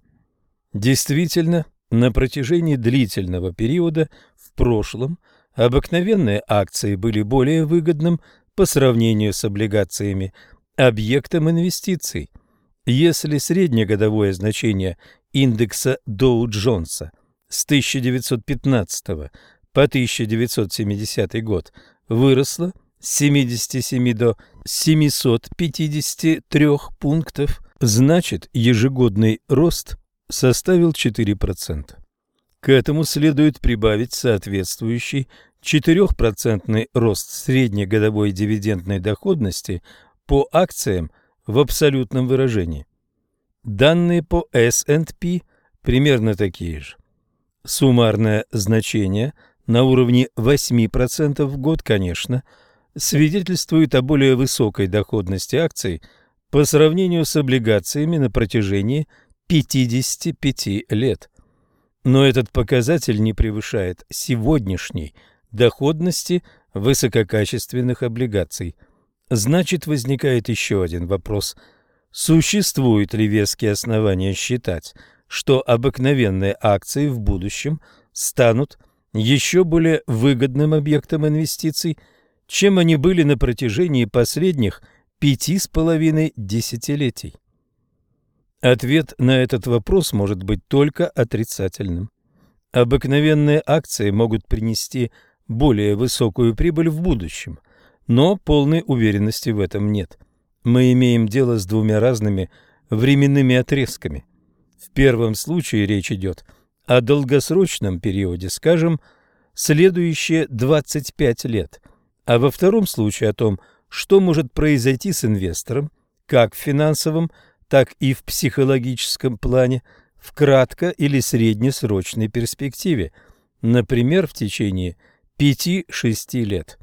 Действительно, на протяжении длительного периода в прошлом обыкновенные акции были более выгодным по сравнению с облигациями объектом инвестиций. Если среднегодовое значение индекса Доу-Джонса с 1915 по 1970 год выросло с 77 до 753 пунктов, значит ежегодный рост составил 4%. К этому следует прибавить соответствующий 4% рост среднегодовой дивидендной доходности по акциям в абсолютном выражении. Данные по S&P примерно такие же. Суммарное значение на уровне 8% в год, конечно, свидетельствует о более высокой доходности акций по сравнению с облигациями на протяжении 55 лет. Но этот показатель не превышает сегодняшней доходности высококачественных облигаций. Значит, возникает еще один вопрос. Существуют ли веские основания считать, что обыкновенные акции в будущем станут еще более выгодным объектом инвестиций, чем они были на протяжении последних пяти с половиной десятилетий? Ответ на этот вопрос может быть только отрицательным. Обыкновенные акции могут принести более высокую прибыль в будущем, но полной уверенности в этом нет. Мы имеем дело с двумя разными временными отрезками. В первом случае речь идет о долгосрочном периоде, скажем, следующие 25 лет, а во втором случае о том, что может произойти с инвестором, как в финансовом, так и в психологическом плане в кратко- или среднесрочной перспективе, например, в течение 5-6 лет.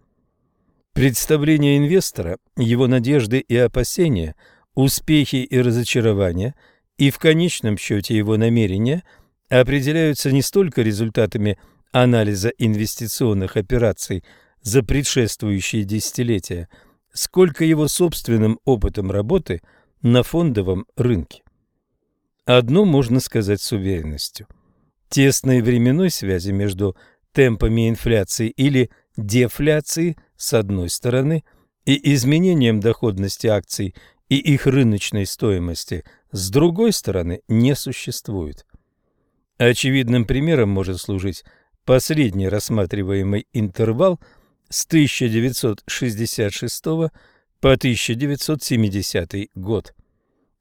Представление инвестора, его надежды и опасения, успехи и разочарования и в конечном счете его намерения определяются не столько результатами анализа инвестиционных операций за предшествующие десятилетия, сколько его собственным опытом работы на фондовом рынке. Одно можно сказать с уверенностью. Тесной временной связи между темпами инфляции или дефляции с одной стороны и изменением доходности акций и их рыночной стоимости с другой стороны не существует. Очевидным примером может служить последний рассматриваемый интервал с 1966 по 1970 год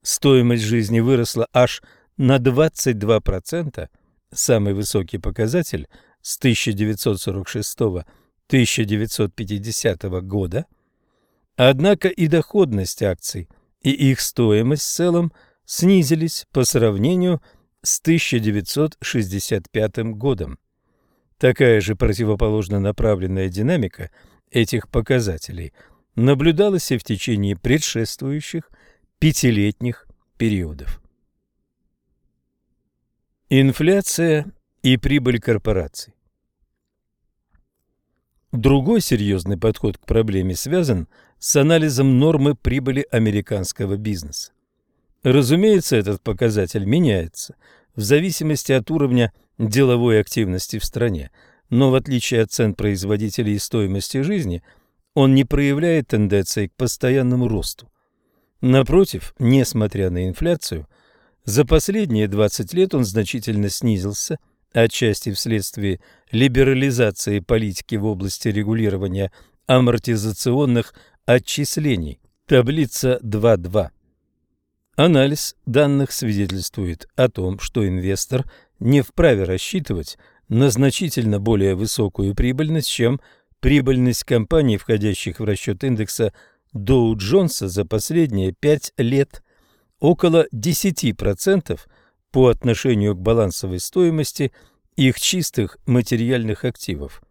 стоимость жизни выросла аж на 22%, самый высокий показатель с 1946-1950 года, однако и доходность акций, и их стоимость в целом снизились по сравнению с 1965 годом. Такая же противоположно направленная динамика этих показателей наблюдалась и в течение предшествующих пятилетних периодов. Инфляция и прибыль корпораций Другой серьезный подход к проблеме связан с анализом нормы прибыли американского бизнеса. Разумеется, этот показатель меняется в зависимости от уровня деловой активности в стране, но в отличие от цен производителей и стоимости жизни, он не проявляет тенденции к постоянному росту. Напротив, несмотря на инфляцию, за последние 20 лет он значительно снизился, отчасти вследствие либерализации политики в области регулирования амортизационных отчислений. Таблица 2.2. Анализ данных свидетельствует о том, что инвестор не вправе рассчитывать на значительно более высокую прибыльность, чем прибыльность компаний, входящих в расчет индекса Доу Джонса за последние пять лет около 10% по отношению к балансовой стоимости их чистых материальных активов.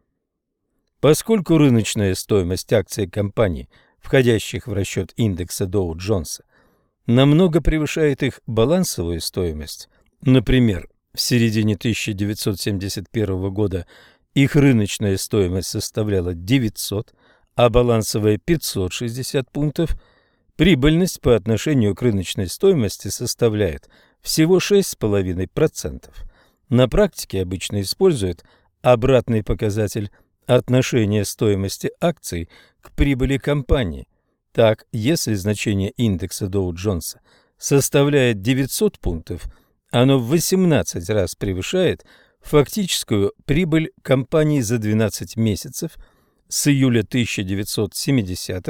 Поскольку рыночная стоимость акций компаний, входящих в расчет индекса Доу Джонса, намного превышает их балансовую стоимость, например, в середине 1971 года их рыночная стоимость составляла 900, а балансовая 560 пунктов, прибыльность по отношению к рыночной стоимости составляет всего 6,5%. На практике обычно используют обратный показатель отношения стоимости акций к прибыли компании. Так, если значение индекса Доу-Джонса составляет 900 пунктов, оно в 18 раз превышает фактическую прибыль компании за 12 месяцев – с июля 1970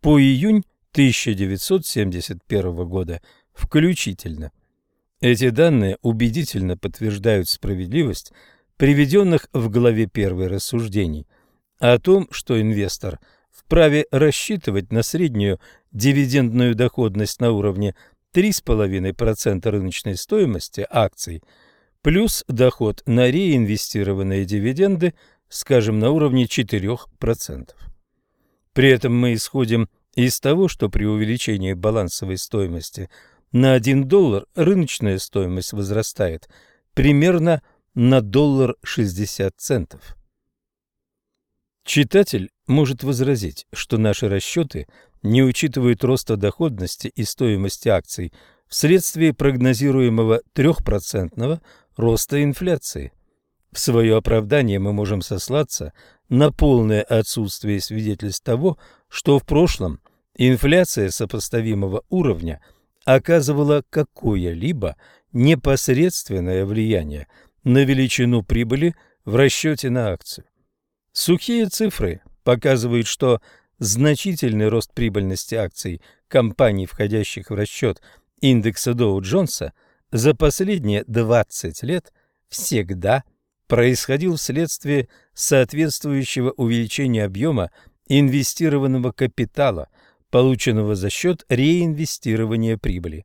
по июнь 1971 года включительно. Эти данные убедительно подтверждают справедливость приведенных в главе первой рассуждений о том, что инвестор вправе рассчитывать на среднюю дивидендную доходность на уровне 3,5% рыночной стоимости акций плюс доход на реинвестированные дивиденды скажем, на уровне 4%. При этом мы исходим из того, что при увеличении балансовой стоимости на 1 доллар рыночная стоимость возрастает примерно на доллар 60 центов. Читатель может возразить, что наши расчеты не учитывают роста доходности и стоимости акций вследствие прогнозируемого трехпроцентного роста инфляции. В свое оправдание мы можем сослаться на полное отсутствие свидетельств того, что в прошлом инфляция сопоставимого уровня оказывала какое-либо непосредственное влияние на величину прибыли в расчете на акцию. Сухие цифры показывают, что значительный рост прибыльности акций компаний, входящих в расчет индекса Доу-Джонса, за последние 20 лет всегда – происходил вследствие соответствующего увеличения объема инвестированного капитала полученного за счет реинвестирования прибыли.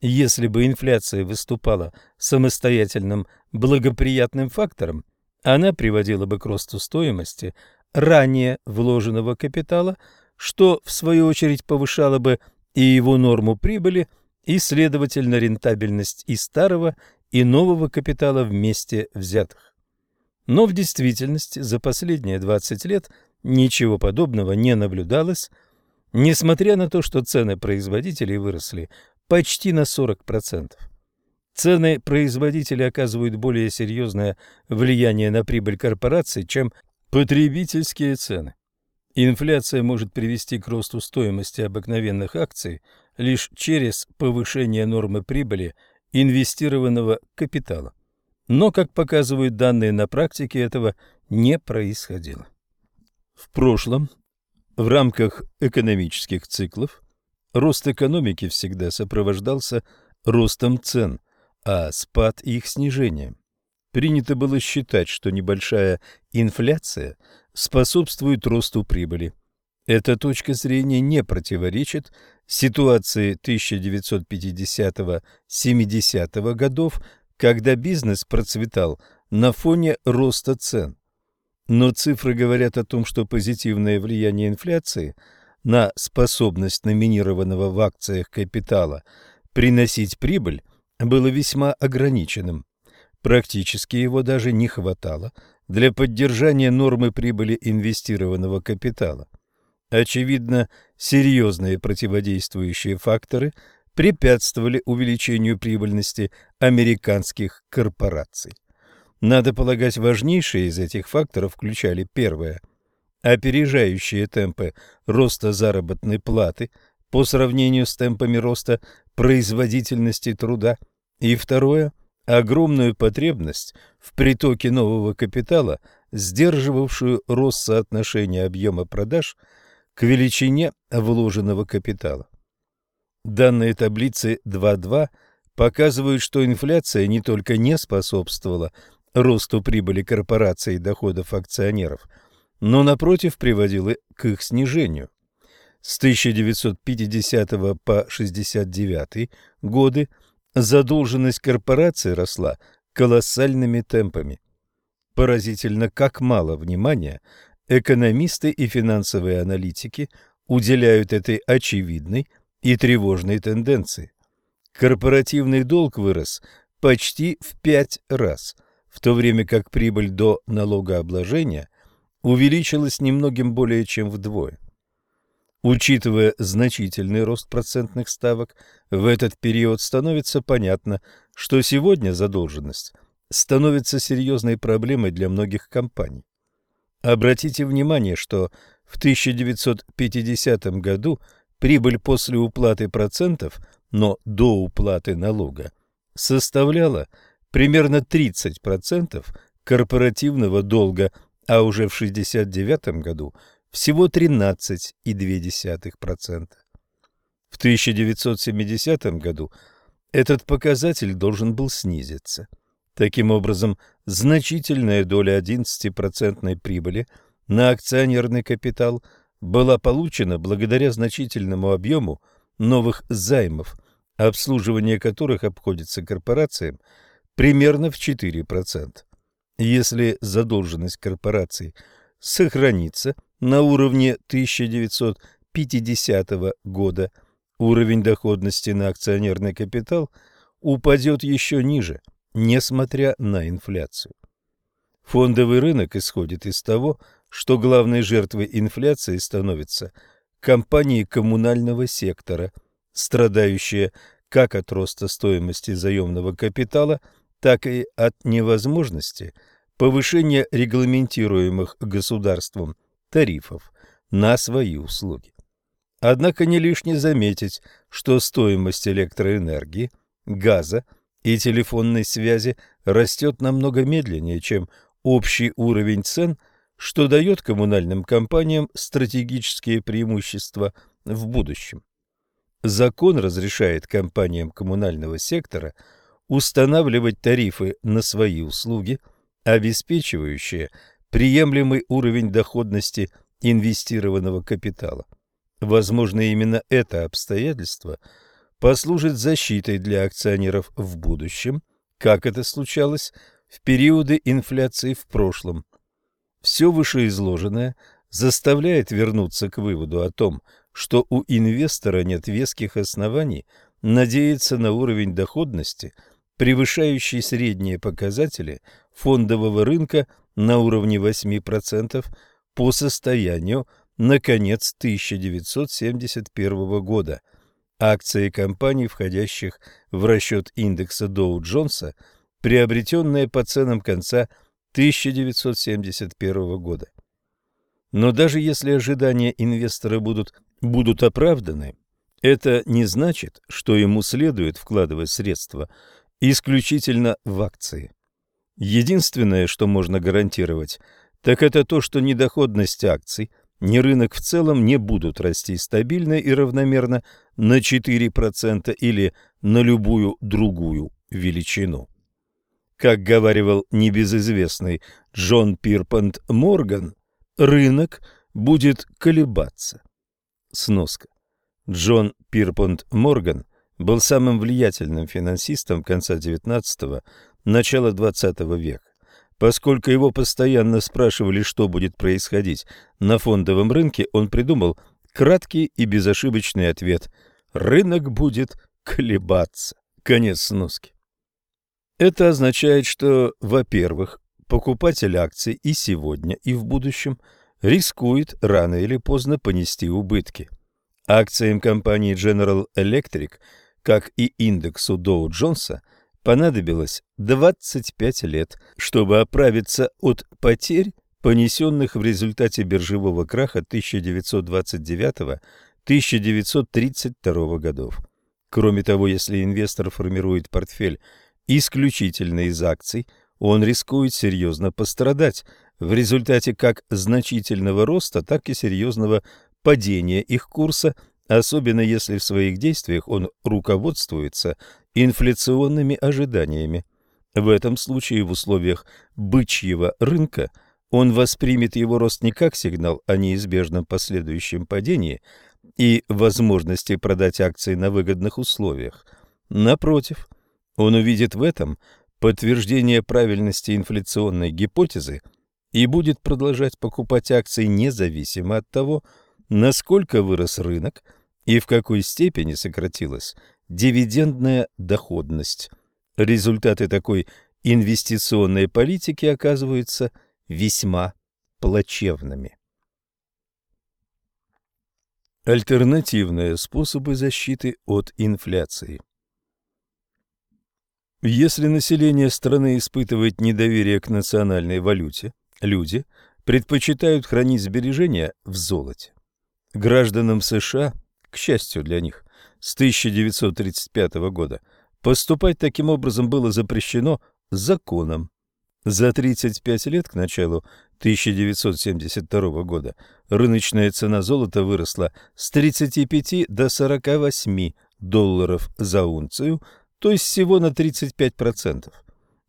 Если бы инфляция выступала самостоятельным благоприятным фактором, она приводила бы к росту стоимости ранее вложенного капитала, что в свою очередь повышало бы и его норму прибыли, и, следовательно, рентабельность и старого, и нового капитала вместе взятых. Но в действительности за последние 20 лет ничего подобного не наблюдалось, несмотря на то, что цены производителей выросли почти на 40%. Цены производителей оказывают более серьезное влияние на прибыль корпораций, чем потребительские цены. Инфляция может привести к росту стоимости обыкновенных акций лишь через повышение нормы прибыли инвестированного капитала. Но, как показывают данные на практике, этого не происходило. В прошлом, в рамках экономических циклов, рост экономики всегда сопровождался ростом цен, а спад их снижением. Принято было считать, что небольшая инфляция способствует росту прибыли. Эта точка зрения не противоречит ситуации 1950-70 годов, когда бизнес процветал на фоне роста цен. Но цифры говорят о том, что позитивное влияние инфляции на способность номинированного в акциях капитала приносить прибыль было весьма ограниченным. Практически его даже не хватало для поддержания нормы прибыли инвестированного капитала. Очевидно, серьезные противодействующие факторы препятствовали увеличению прибыльности американских корпораций. Надо полагать, важнейшие из этих факторов включали первое – опережающие темпы роста заработной платы по сравнению с темпами роста производительности труда, и второе – огромную потребность в притоке нового капитала, сдерживавшую рост соотношения объема продаж к величине вложенного капитала. Данные таблицы 2.2 показывают, что инфляция не только не способствовала росту прибыли корпораций и доходов акционеров, но, напротив, приводила к их снижению. С 1950 по 1969 годы Задолженность корпорации росла колоссальными темпами. Поразительно, как мало внимания экономисты и финансовые аналитики уделяют этой очевидной и тревожной тенденции. Корпоративный долг вырос почти в пять раз, в то время как прибыль до налогообложения увеличилась немногим более чем вдвое. Учитывая значительный рост процентных ставок, в этот период становится понятно, что сегодня задолженность становится серьезной проблемой для многих компаний. Обратите внимание, что в 1950 году прибыль после уплаты процентов, но до уплаты налога, составляла примерно 30% корпоративного долга, а уже в 1969 году – всего 13,2%. В 1970 году этот показатель должен был снизиться. Таким образом, значительная доля 11% прибыли на акционерный капитал была получена благодаря значительному объему новых займов, обслуживание которых обходится корпорациям примерно в 4%. Если задолженность корпораций сохранится на уровне 1950 года, уровень доходности на акционерный капитал упадет еще ниже, несмотря на инфляцию. Фондовый рынок исходит из того, что главной жертвой инфляции становятся компании коммунального сектора, страдающие как от роста стоимости заемного капитала, так и от невозможности повышения регламентируемых государством тарифов на свои услуги. Однако не лишне заметить, что стоимость электроэнергии, газа и телефонной связи растет намного медленнее, чем общий уровень цен, что дает коммунальным компаниям стратегические преимущества в будущем. Закон разрешает компаниям коммунального сектора устанавливать тарифы на свои услуги, обеспечивающие приемлемый уровень доходности инвестированного капитала. Возможно, именно это обстоятельство послужит защитой для акционеров в будущем, как это случалось в периоды инфляции в прошлом. Все вышеизложенное заставляет вернуться к выводу о том, что у инвестора нет веских оснований надеяться на уровень доходности, превышающий средние показатели фондового рынка на уровне 8% по состоянию на конец 1971 года. Акции компаний, входящих в расчет индекса Доу-Джонса, приобретенные по ценам конца 1971 года. Но даже если ожидания инвестора будут, будут оправданы, это не значит, что ему следует вкладывать средства исключительно в акции. Единственное, что можно гарантировать, так это то, что ни доходность акций, ни рынок в целом не будут расти стабильно и равномерно на 4% или на любую другую величину. Как говаривал небезызвестный Джон Пирпант Морган, рынок будет колебаться. Сноска. Джон Пирпант Морган был самым влиятельным финансистом конца XIX – начала XX века. Поскольку его постоянно спрашивали, что будет происходить на фондовом рынке, он придумал краткий и безошибочный ответ – рынок будет колебаться. Конец сноски. Это означает, что, во-первых, покупатель акций и сегодня, и в будущем рискует рано или поздно понести убытки. Акциям компании General Electric, как и индексу Dow Джонса, понадобилось 25 лет, чтобы оправиться от потерь, понесенных в результате биржевого краха 1929-1932 годов. Кроме того, если инвестор формирует портфель исключительно из акций, он рискует серьезно пострадать в результате как значительного роста, так и серьезного падения их курса, особенно если в своих действиях он руководствуется инфляционными ожиданиями. В этом случае в условиях бычьего рынка он воспримет его рост не как сигнал о неизбежном последующем падении и возможности продать акции на выгодных условиях. Напротив, он увидит в этом подтверждение правильности инфляционной гипотезы и будет продолжать покупать акции независимо от того, насколько вырос рынок и в какой степени сократилась дивидендная доходность. Результаты такой инвестиционной политики оказываются весьма плачевными. Альтернативные способы защиты от инфляции Если население страны испытывает недоверие к национальной валюте, люди предпочитают хранить сбережения в золоте. Гражданам США, к счастью для них, с 1935 года поступать таким образом было запрещено законом. За 35 лет к началу 1972 года рыночная цена золота выросла с 35 до 48 долларов за унцию, то есть всего на 35%.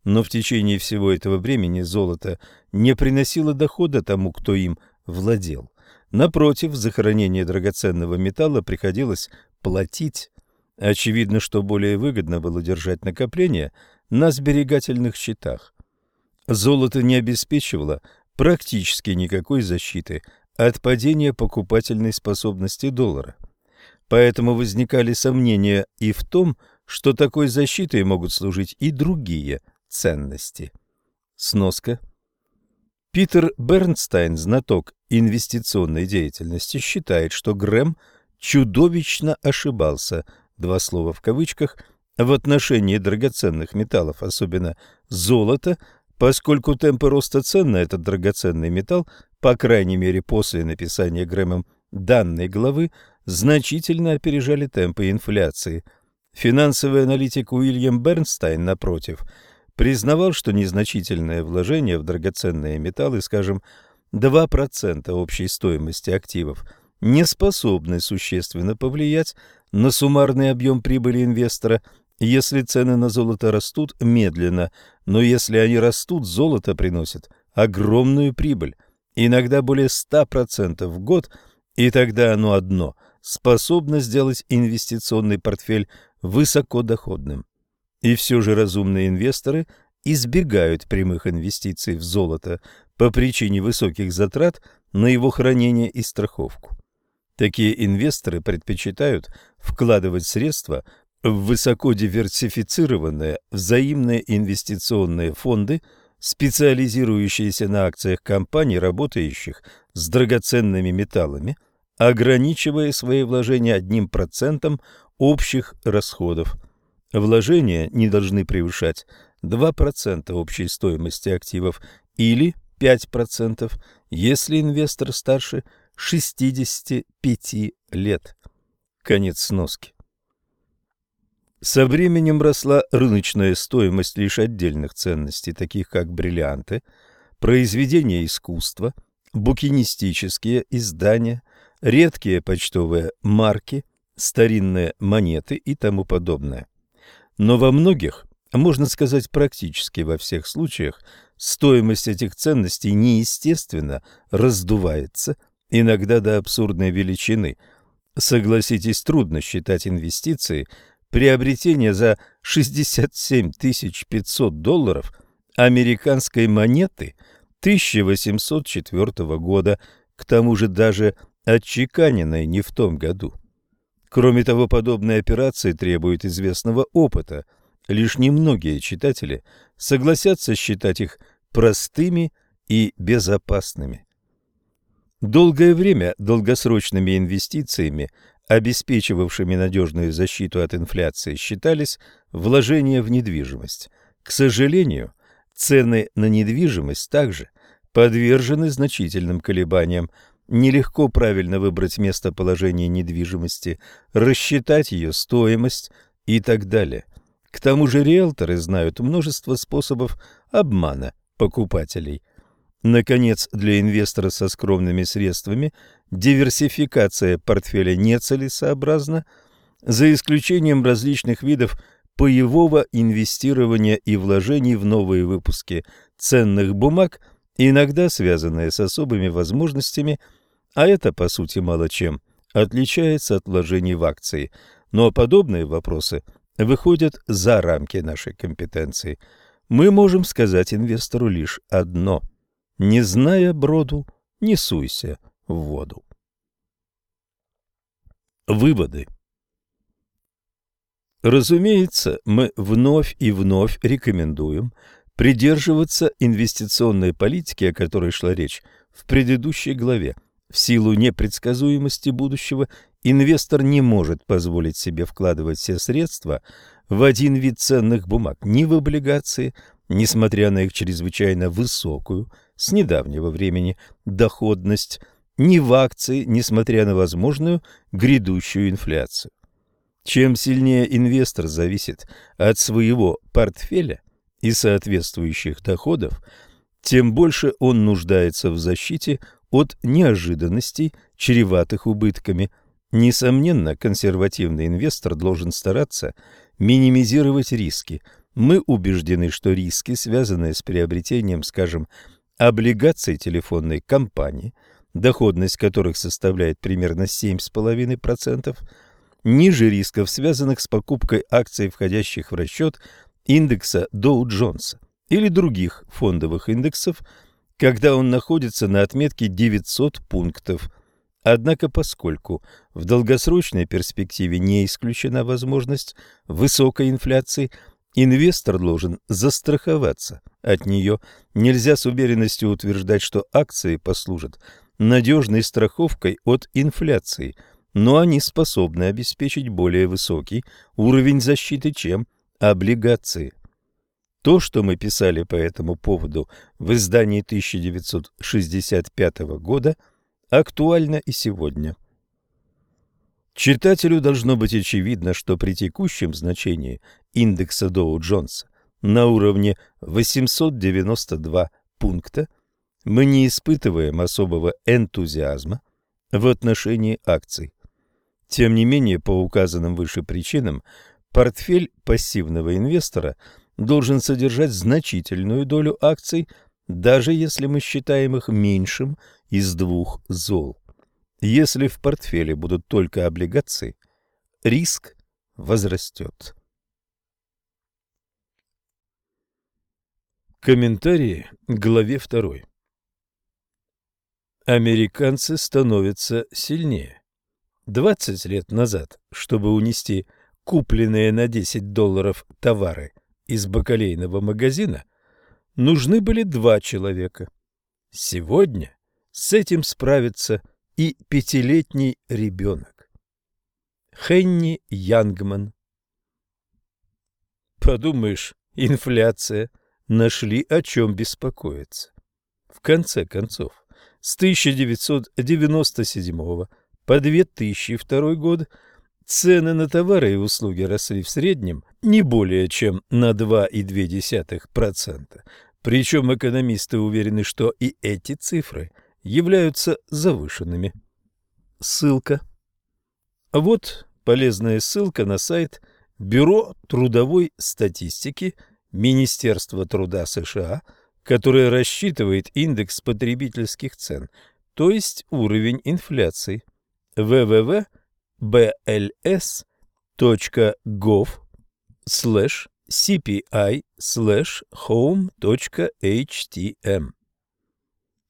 Но в течение всего этого времени золото не приносило дохода тому, кто им владел. Напротив, за хранение драгоценного металла приходилось платить. Очевидно, что более выгодно было держать накопления на сберегательных счетах. Золото не обеспечивало практически никакой защиты от падения покупательной способности доллара. Поэтому возникали сомнения и в том, что такой защитой могут служить и другие ценности. Сноска. Питер Бернстайн, знаток инвестиционной деятельности, считает, что Грэм чудовищно ошибался, два слова в кавычках, в отношении драгоценных металлов, особенно золота, поскольку темпы роста цен на этот драгоценный металл, по крайней мере после написания Грэмом данной главы, значительно опережали темпы инфляции. Финансовый аналитик Уильям Бернстайн, напротив, признавал, что незначительное вложение в драгоценные металлы, скажем, 2% общей стоимости активов, не способны существенно повлиять на суммарный объем прибыли инвестора, если цены на золото растут медленно, но если они растут, золото приносит огромную прибыль, иногда более 100% в год, и тогда оно одно способна сделать инвестиционный портфель высокодоходным. И все же разумные инвесторы избегают прямых инвестиций в золото по причине высоких затрат на его хранение и страховку. Такие инвесторы предпочитают вкладывать средства в высоко диверсифицированные взаимные инвестиционные фонды, специализирующиеся на акциях компаний, работающих с драгоценными металлами, ограничивая свои вложения одним процентом общих расходов. Вложения не должны превышать 2% общей стоимости активов или 5%, если инвестор старше 65 лет. Конец сноски. Со временем росла рыночная стоимость лишь отдельных ценностей, таких как бриллианты, произведения искусства, букинистические издания, редкие почтовые марки, старинные монеты и тому подобное. Но во многих, можно сказать практически во всех случаях, стоимость этих ценностей неестественно раздувается, иногда до абсурдной величины. Согласитесь, трудно считать инвестиции приобретение за 67 500 долларов американской монеты 1804 года, к тому же даже отчеканенной не в том году. Кроме того, подобные операции требуют известного опыта. Лишь немногие читатели согласятся считать их простыми и безопасными. Долгое время долгосрочными инвестициями, обеспечивавшими надежную защиту от инфляции, считались вложения в недвижимость. К сожалению, цены на недвижимость также подвержены значительным колебаниям Нелегко правильно выбрать местоположение недвижимости, рассчитать ее стоимость и так далее. К тому же риэлторы знают множество способов обмана покупателей. Наконец, для инвестора со скромными средствами диверсификация портфеля нецелесообразна, за исключением различных видов паевого инвестирования и вложений в новые выпуски ценных бумаг, иногда связанные с особыми возможностями – а это, по сути, мало чем отличается от вложений в акции. Но подобные вопросы выходят за рамки нашей компетенции. Мы можем сказать инвестору лишь одно. Не зная броду, не суйся в воду. Выводы. Разумеется, мы вновь и вновь рекомендуем придерживаться инвестиционной политики, о которой шла речь в предыдущей главе – в силу непредсказуемости будущего инвестор не может позволить себе вкладывать все средства в один вид ценных бумаг, ни в облигации, несмотря на их чрезвычайно высокую с недавнего времени доходность, ни в акции, несмотря на возможную грядущую инфляцию. Чем сильнее инвестор зависит от своего портфеля и соответствующих доходов, тем больше он нуждается в защите от неожиданностей, чреватых убытками. Несомненно, консервативный инвестор должен стараться минимизировать риски. Мы убеждены, что риски, связанные с приобретением, скажем, облигаций телефонной компании, доходность которых составляет примерно 7,5%, ниже рисков, связанных с покупкой акций, входящих в расчет индекса Доу-Джонса или других фондовых индексов – когда он находится на отметке 900 пунктов. Однако поскольку в долгосрочной перспективе не исключена возможность высокой инфляции, инвестор должен застраховаться от нее. Нельзя с уверенностью утверждать, что акции послужат надежной страховкой от инфляции, но они способны обеспечить более высокий уровень защиты, чем облигации. То, что мы писали по этому поводу в издании 1965 года, актуально и сегодня. Читателю должно быть очевидно, что при текущем значении индекса Доу-Джонса на уровне 892 пункта мы не испытываем особого энтузиазма в отношении акций. Тем не менее, по указанным выше причинам, портфель пассивного инвестора – должен содержать значительную долю акций, даже если мы считаем их меньшим из двух зол. Если в портфеле будут только облигации, риск возрастет. Комментарии к главе 2. Американцы становятся сильнее. 20 лет назад, чтобы унести купленные на 10 долларов товары из бакалейного магазина, нужны были два человека. Сегодня с этим справится и пятилетний ребенок. Хенни Янгман Подумаешь, инфляция. Нашли о чем беспокоиться. В конце концов, с 1997 по 2002 год цены на товары и услуги росли в среднем не более чем на 2,2%. Причем экономисты уверены, что и эти цифры являются завышенными. Ссылка. Вот полезная ссылка на сайт Бюро трудовой статистики Министерства труда США, которое рассчитывает индекс потребительских цен, то есть уровень инфляции. www.bls.gov slash cpi slash home.htm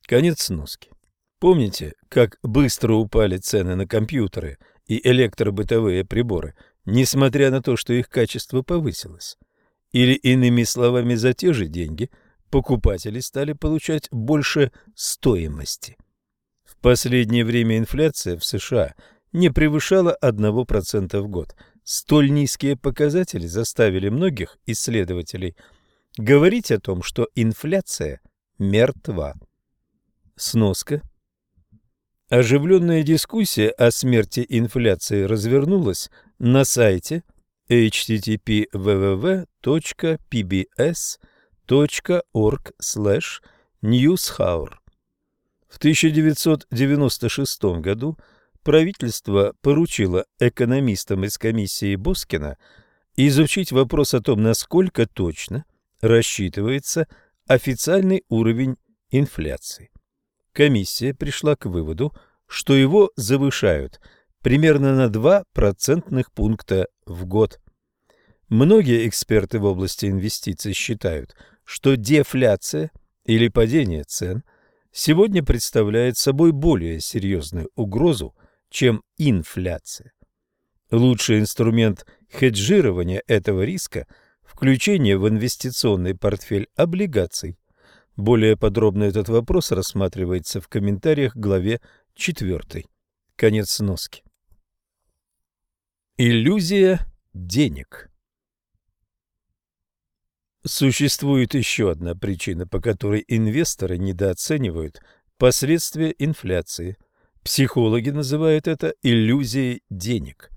Конец сноски. Помните, как быстро упали цены на компьютеры и электробытовые приборы, несмотря на то, что их качество повысилось? Или, иными словами, за те же деньги покупатели стали получать больше стоимости? В последнее время инфляция в США не превышала 1% в год. Столь низкие показатели заставили многих исследователей говорить о том, что инфляция мертва. Сноска. Оживленная дискуссия о смерти инфляции развернулась на сайте http www.pbs.org newshour. В 1996 году правительство поручило экономистам из комиссии Боскина изучить вопрос о том, насколько точно рассчитывается официальный уровень инфляции комиссия пришла к выводу, что его завышают примерно на 2 процентных пункта в год. Многие эксперты в области инвестиций считают, что дефляция или падение цен сегодня представляет собой более серьезную угрозу, чем инфляция. Лучший инструмент хеджирования этого риска – включение в инвестиционный портфель облигаций. Более подробно этот вопрос рассматривается в комментариях к главе 4. Конец сноски. Иллюзия денег Существует еще одна причина, по которой инвесторы недооценивают последствия инфляции. Психологи называют это иллюзией денег.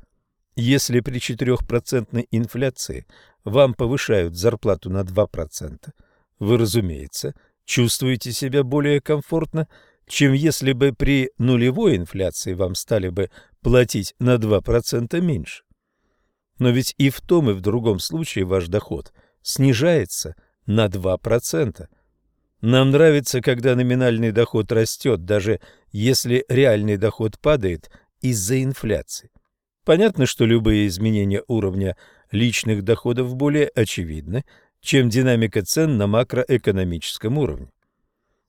Если при 4% инфляции вам повышают зарплату на 2%, вы, разумеется, чувствуете себя более комфортно, чем если бы при нулевой инфляции вам стали бы платить на 2% меньше. Но ведь и в том, и в другом случае ваш доход снижается на 2%. Нам нравится, когда номинальный доход растет, даже если реальный доход падает из-за инфляции. Понятно, что любые изменения уровня личных доходов более очевидны, чем динамика цен на макроэкономическом уровне.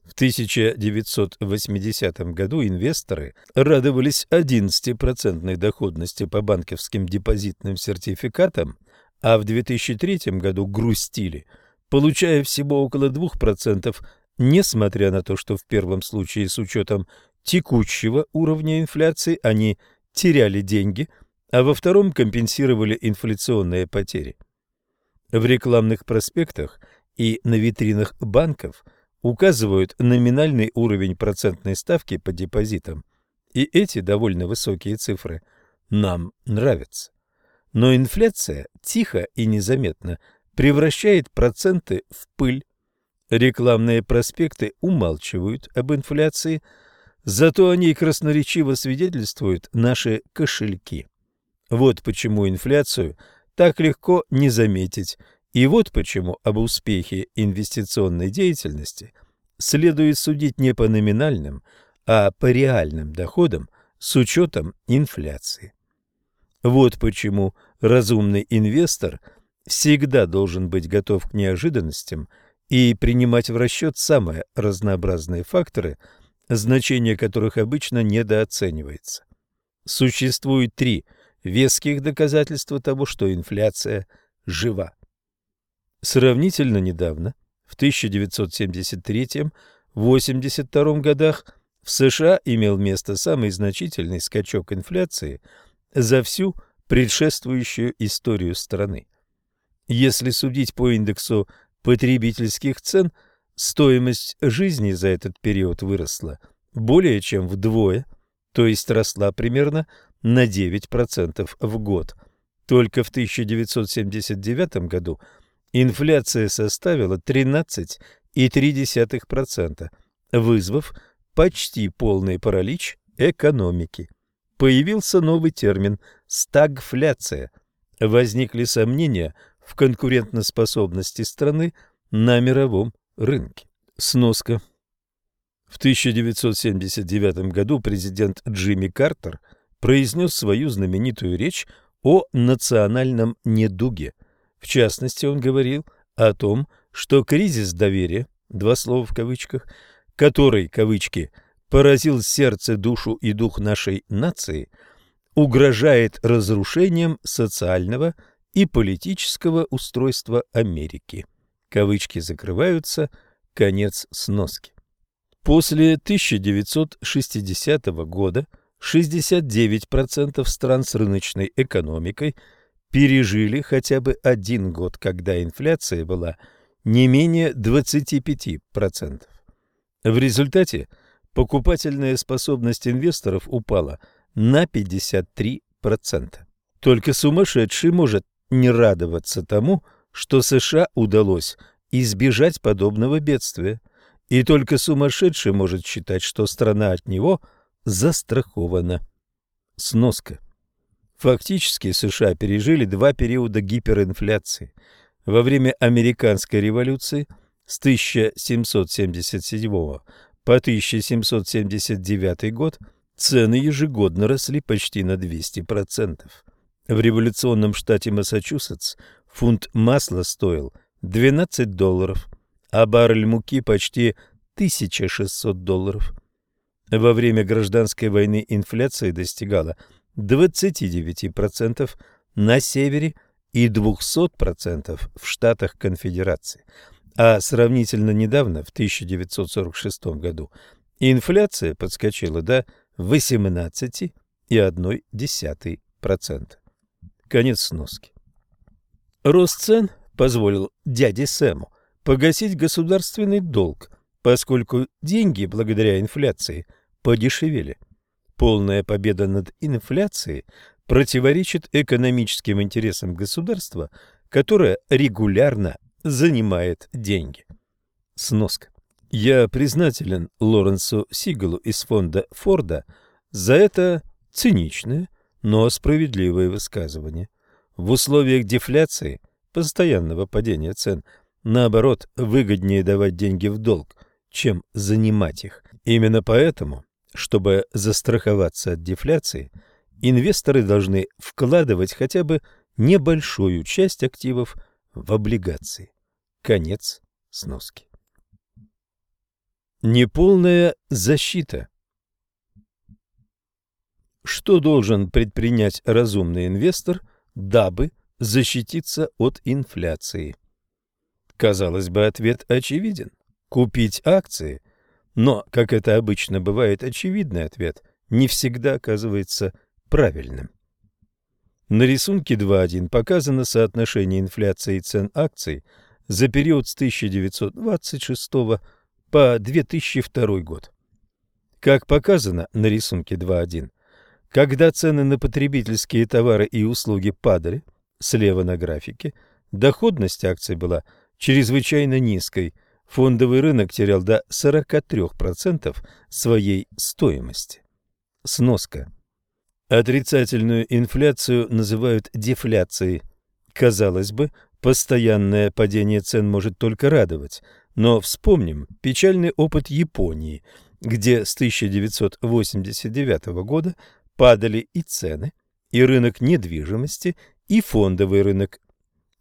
В 1980 году инвесторы радовались 11% доходности по банковским депозитным сертификатам, а в 2003 году грустили, получая всего около 2%, несмотря на то, что в первом случае с учетом текущего уровня инфляции они теряли деньги, а во втором компенсировали инфляционные потери. В рекламных проспектах и на витринах банков указывают номинальный уровень процентной ставки по депозитам, и эти довольно высокие цифры нам нравятся. Но инфляция тихо и незаметно превращает проценты в пыль. Рекламные проспекты умалчивают об инфляции, зато они красноречиво свидетельствуют наши кошельки. Вот почему инфляцию – так легко не заметить. И вот почему об успехе инвестиционной деятельности следует судить не по номинальным, а по реальным доходам с учетом инфляции. Вот почему разумный инвестор всегда должен быть готов к неожиданностям и принимать в расчет самые разнообразные факторы, значение которых обычно недооценивается. Существует три веских доказательства того, что инфляция жива. Сравнительно недавно, в 1973-82 годах, в США имел место самый значительный скачок инфляции за всю предшествующую историю страны. Если судить по индексу потребительских цен, стоимость жизни за этот период выросла более чем вдвое, то есть росла примерно на 9% в год. Только в 1979 году инфляция составила 13,3%, вызвав почти полный паралич экономики. Появился новый термин «стагфляция». Возникли сомнения в конкурентоспособности страны на мировом рынке. Сноска. В 1979 году президент Джимми Картер произнес свою знаменитую речь о национальном недуге. В частности, он говорил о том, что кризис доверия, два слова в кавычках, который, кавычки, поразил сердце, душу и дух нашей нации, угрожает разрушением социального и политического устройства Америки. Кавычки закрываются, конец сноски. После 1960 года 69% стран с рыночной экономикой пережили хотя бы один год, когда инфляция была не менее 25%. В результате покупательная способность инвесторов упала на 53%. Только сумасшедший может не радоваться тому, что США удалось избежать подобного бедствия, и только сумасшедший может считать, что страна от него застрахована. Сноска. Фактически США пережили два периода гиперинфляции. Во время американской революции – с 1777 по 1779 год цены ежегодно росли почти на 200%. В революционном штате Массачусетс фунт масла стоил 12 долларов, а баррель муки почти 1600 долларов. Во время гражданской войны инфляция достигала 29% на севере и 200% в штатах конфедерации – а сравнительно недавно, в 1946 году, инфляция подскочила до 18,1%. Конец сноски. Рост цен позволил дяде Сэму погасить государственный долг, поскольку деньги благодаря инфляции подешевели. Полная победа над инфляцией противоречит экономическим интересам государства, которое регулярно занимает деньги. Сноска. Я признателен Лоренсу Сигалу из фонда Форда за это циничное, но справедливое высказывание. В условиях дефляции, постоянного падения цен, наоборот, выгоднее давать деньги в долг, чем занимать их. Именно поэтому, чтобы застраховаться от дефляции, инвесторы должны вкладывать хотя бы небольшую часть активов в облигации. Конец сноски. Неполная защита. Что должен предпринять разумный инвестор, дабы защититься от инфляции? Казалось бы, ответ очевиден. Купить акции. Но, как это обычно бывает, очевидный ответ не всегда оказывается правильным. На рисунке 2.1 показано соотношение инфляции и цен акций за период с 1926 по 2002 год. Как показано на рисунке 2.1, когда цены на потребительские товары и услуги падали, слева на графике, доходность акций была чрезвычайно низкой, фондовый рынок терял до 43% своей стоимости. Сноска. Отрицательную инфляцию называют дефляцией. Казалось бы, постоянное падение цен может только радовать, но вспомним печальный опыт Японии где с 1989 года падали и цены, и рынок недвижимости, и фондовый рынок.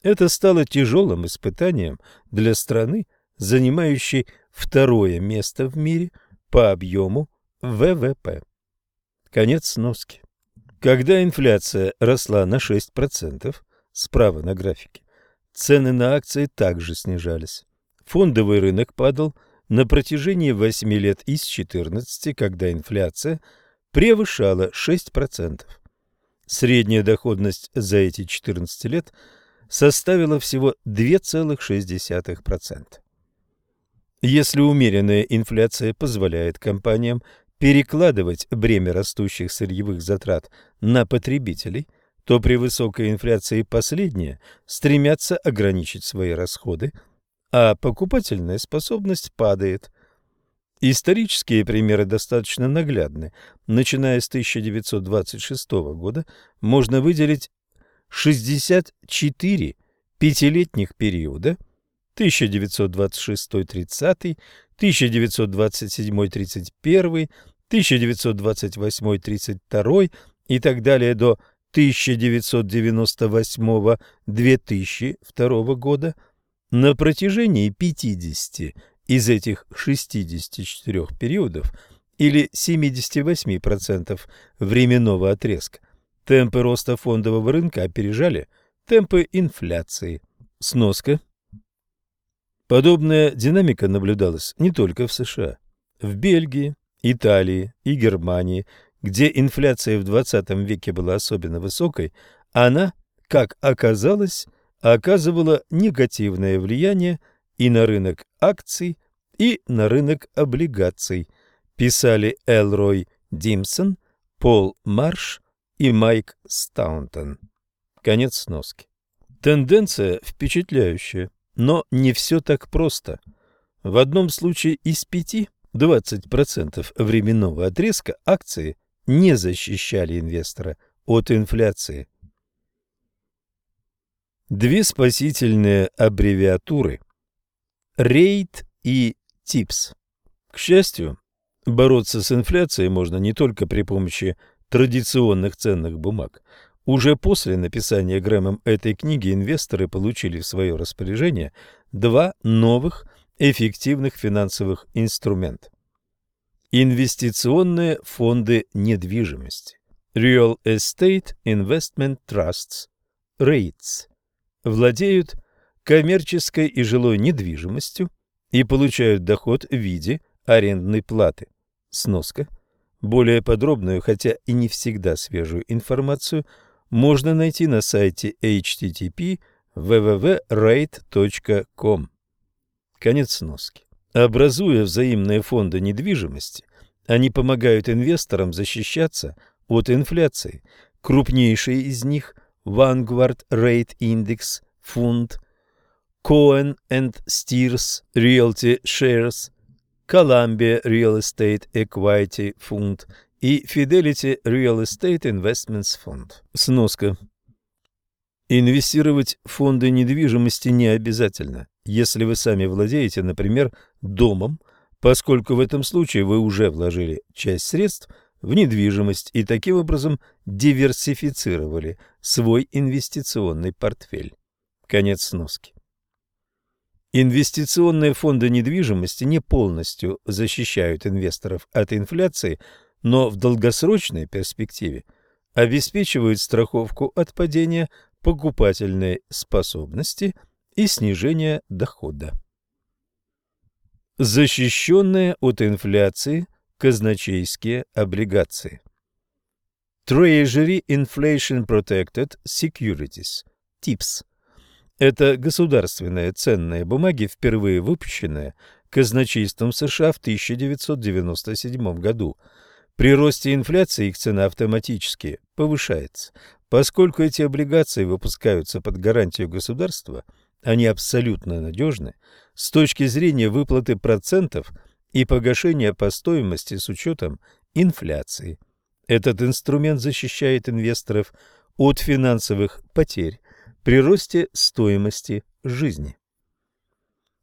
Это стало тяжелым испытанием для страны, занимающей второе место в мире по объему ВВП. Конец сноски. Когда инфляция росла на 6%, справа на графике, цены на акции также снижались. Фондовый рынок падал на протяжении 8 лет из 14, когда инфляция превышала 6%. Средняя доходность за эти 14 лет составила всего 2,6%. Если умеренная инфляция позволяет компаниям перекладывать бремя растущих сырьевых затрат на потребителей, то при высокой инфляции последние стремятся ограничить свои расходы, а покупательная способность падает. Исторические примеры достаточно наглядны. Начиная с 1926 года можно выделить 64 пятилетних периода 1926-30, 1927-31, 1928-32 и так далее до 1998-2002 года, на протяжении 50 из этих 64 периодов или 78% временного отрезка темпы роста фондового рынка опережали темпы инфляции. Сноска. Подобная динамика наблюдалась не только в США. В Бельгии, Италии и Германии, где инфляция в 20 веке была особенно высокой, она, как оказалось, оказывала негативное влияние и на рынок акций, и на рынок облигаций, писали Элрой Димсон, Пол Марш и Майк Стаунтон. Конец сноски. Тенденция впечатляющая, но не все так просто. В одном случае из пяти 20% временного отрезка акции не защищали инвестора от инфляции. Две спасительные аббревиатуры REIT и TIPS. К счастью, бороться с инфляцией можно не только при помощи традиционных ценных бумаг. Уже после написания Грэмом этой книги инвесторы получили в свое распоряжение два новых эффективных финансовых инструмента. Инвестиционные фонды недвижимости Real Estate Investment Trusts REITs владеют коммерческой и жилой недвижимостью и получают доход в виде арендной платы. Сноска. Более подробную, хотя и не всегда свежую информацию можно найти на сайте http www.rate.com. Конец сноски. Образуя взаимные фонды недвижимости, они помогают инвесторам защищаться от инфляции. Крупнейшие из них – Vanguard Rate Index Fund, Cohen and Steers Realty Shares, Columbia Real Estate Equity Fund и Fidelity Real Estate Investments Fund. Сноска. Инвестировать в фонды недвижимости не обязательно, если вы сами владеете, например, домом, поскольку в этом случае вы уже вложили часть средств в недвижимость и таким образом диверсифицировали свой инвестиционный портфель. Конец сноски. Инвестиционные фонды недвижимости не полностью защищают инвесторов от инфляции, но в долгосрочной перспективе обеспечивают страховку от падения покупательной способности и снижения дохода. Защищенные от инфляции казначейские облигации. Treasury Inflation Protected Securities – TIPS это государственные ценные бумаги, впервые выпущенные казначейством США в 1997 году. При росте инфляции их цена автоматически повышается. Поскольку эти облигации выпускаются под гарантию государства, они абсолютно надежны с точки зрения выплаты процентов и погашения по стоимости с учетом инфляции. Этот инструмент защищает инвесторов от финансовых потерь, при росте стоимости жизни.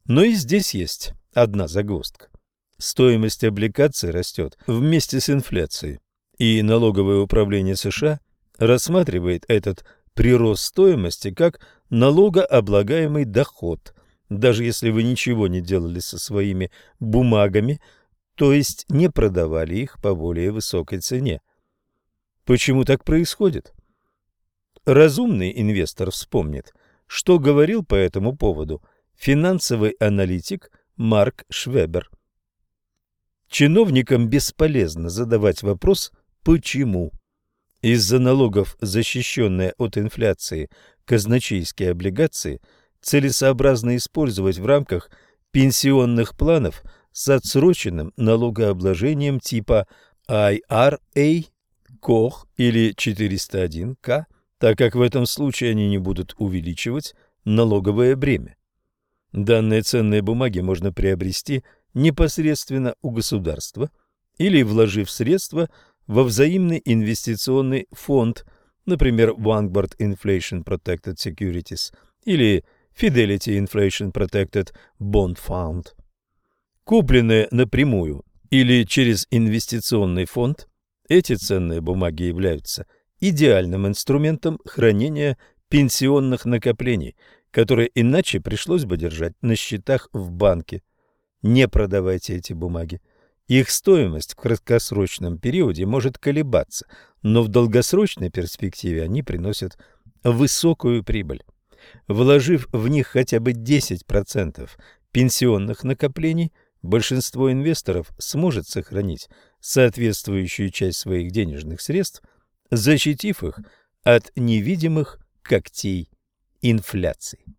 Но и здесь есть одна загвоздка. Стоимость облигаций растет вместе с инфляцией, и налоговое управление США рассматривает этот прирост стоимости как налогооблагаемый доход, даже если вы ничего не делали со своими бумагами, то есть не продавали их по более высокой цене. Почему так происходит? Разумный инвестор вспомнит, что говорил по этому поводу финансовый аналитик Марк Швебер. Чиновникам бесполезно задавать вопрос «почему?». Из-за налогов, защищенные от инфляции казначейские облигации, целесообразно использовать в рамках пенсионных планов с отсроченным налогообложением типа IRA, КОХ или 401К, так как в этом случае они не будут увеличивать налоговое бремя. Данные ценные бумаги можно приобрести непосредственно у государства или вложив средства во взаимный инвестиционный фонд, например, Vanguard Inflation Protected Securities или Fidelity Inflation Protected Bond Fund. Купленные напрямую или через инвестиционный фонд, эти ценные бумаги являются идеальным инструментом хранения пенсионных накоплений, которые иначе пришлось бы держать на счетах в банке. Не продавайте эти бумаги. Их стоимость в краткосрочном периоде может колебаться, но в долгосрочной перспективе они приносят высокую прибыль. Вложив в них хотя бы 10% пенсионных накоплений, большинство инвесторов сможет сохранить соответствующую часть своих денежных средств, защитив их от невидимых когтей инфляции.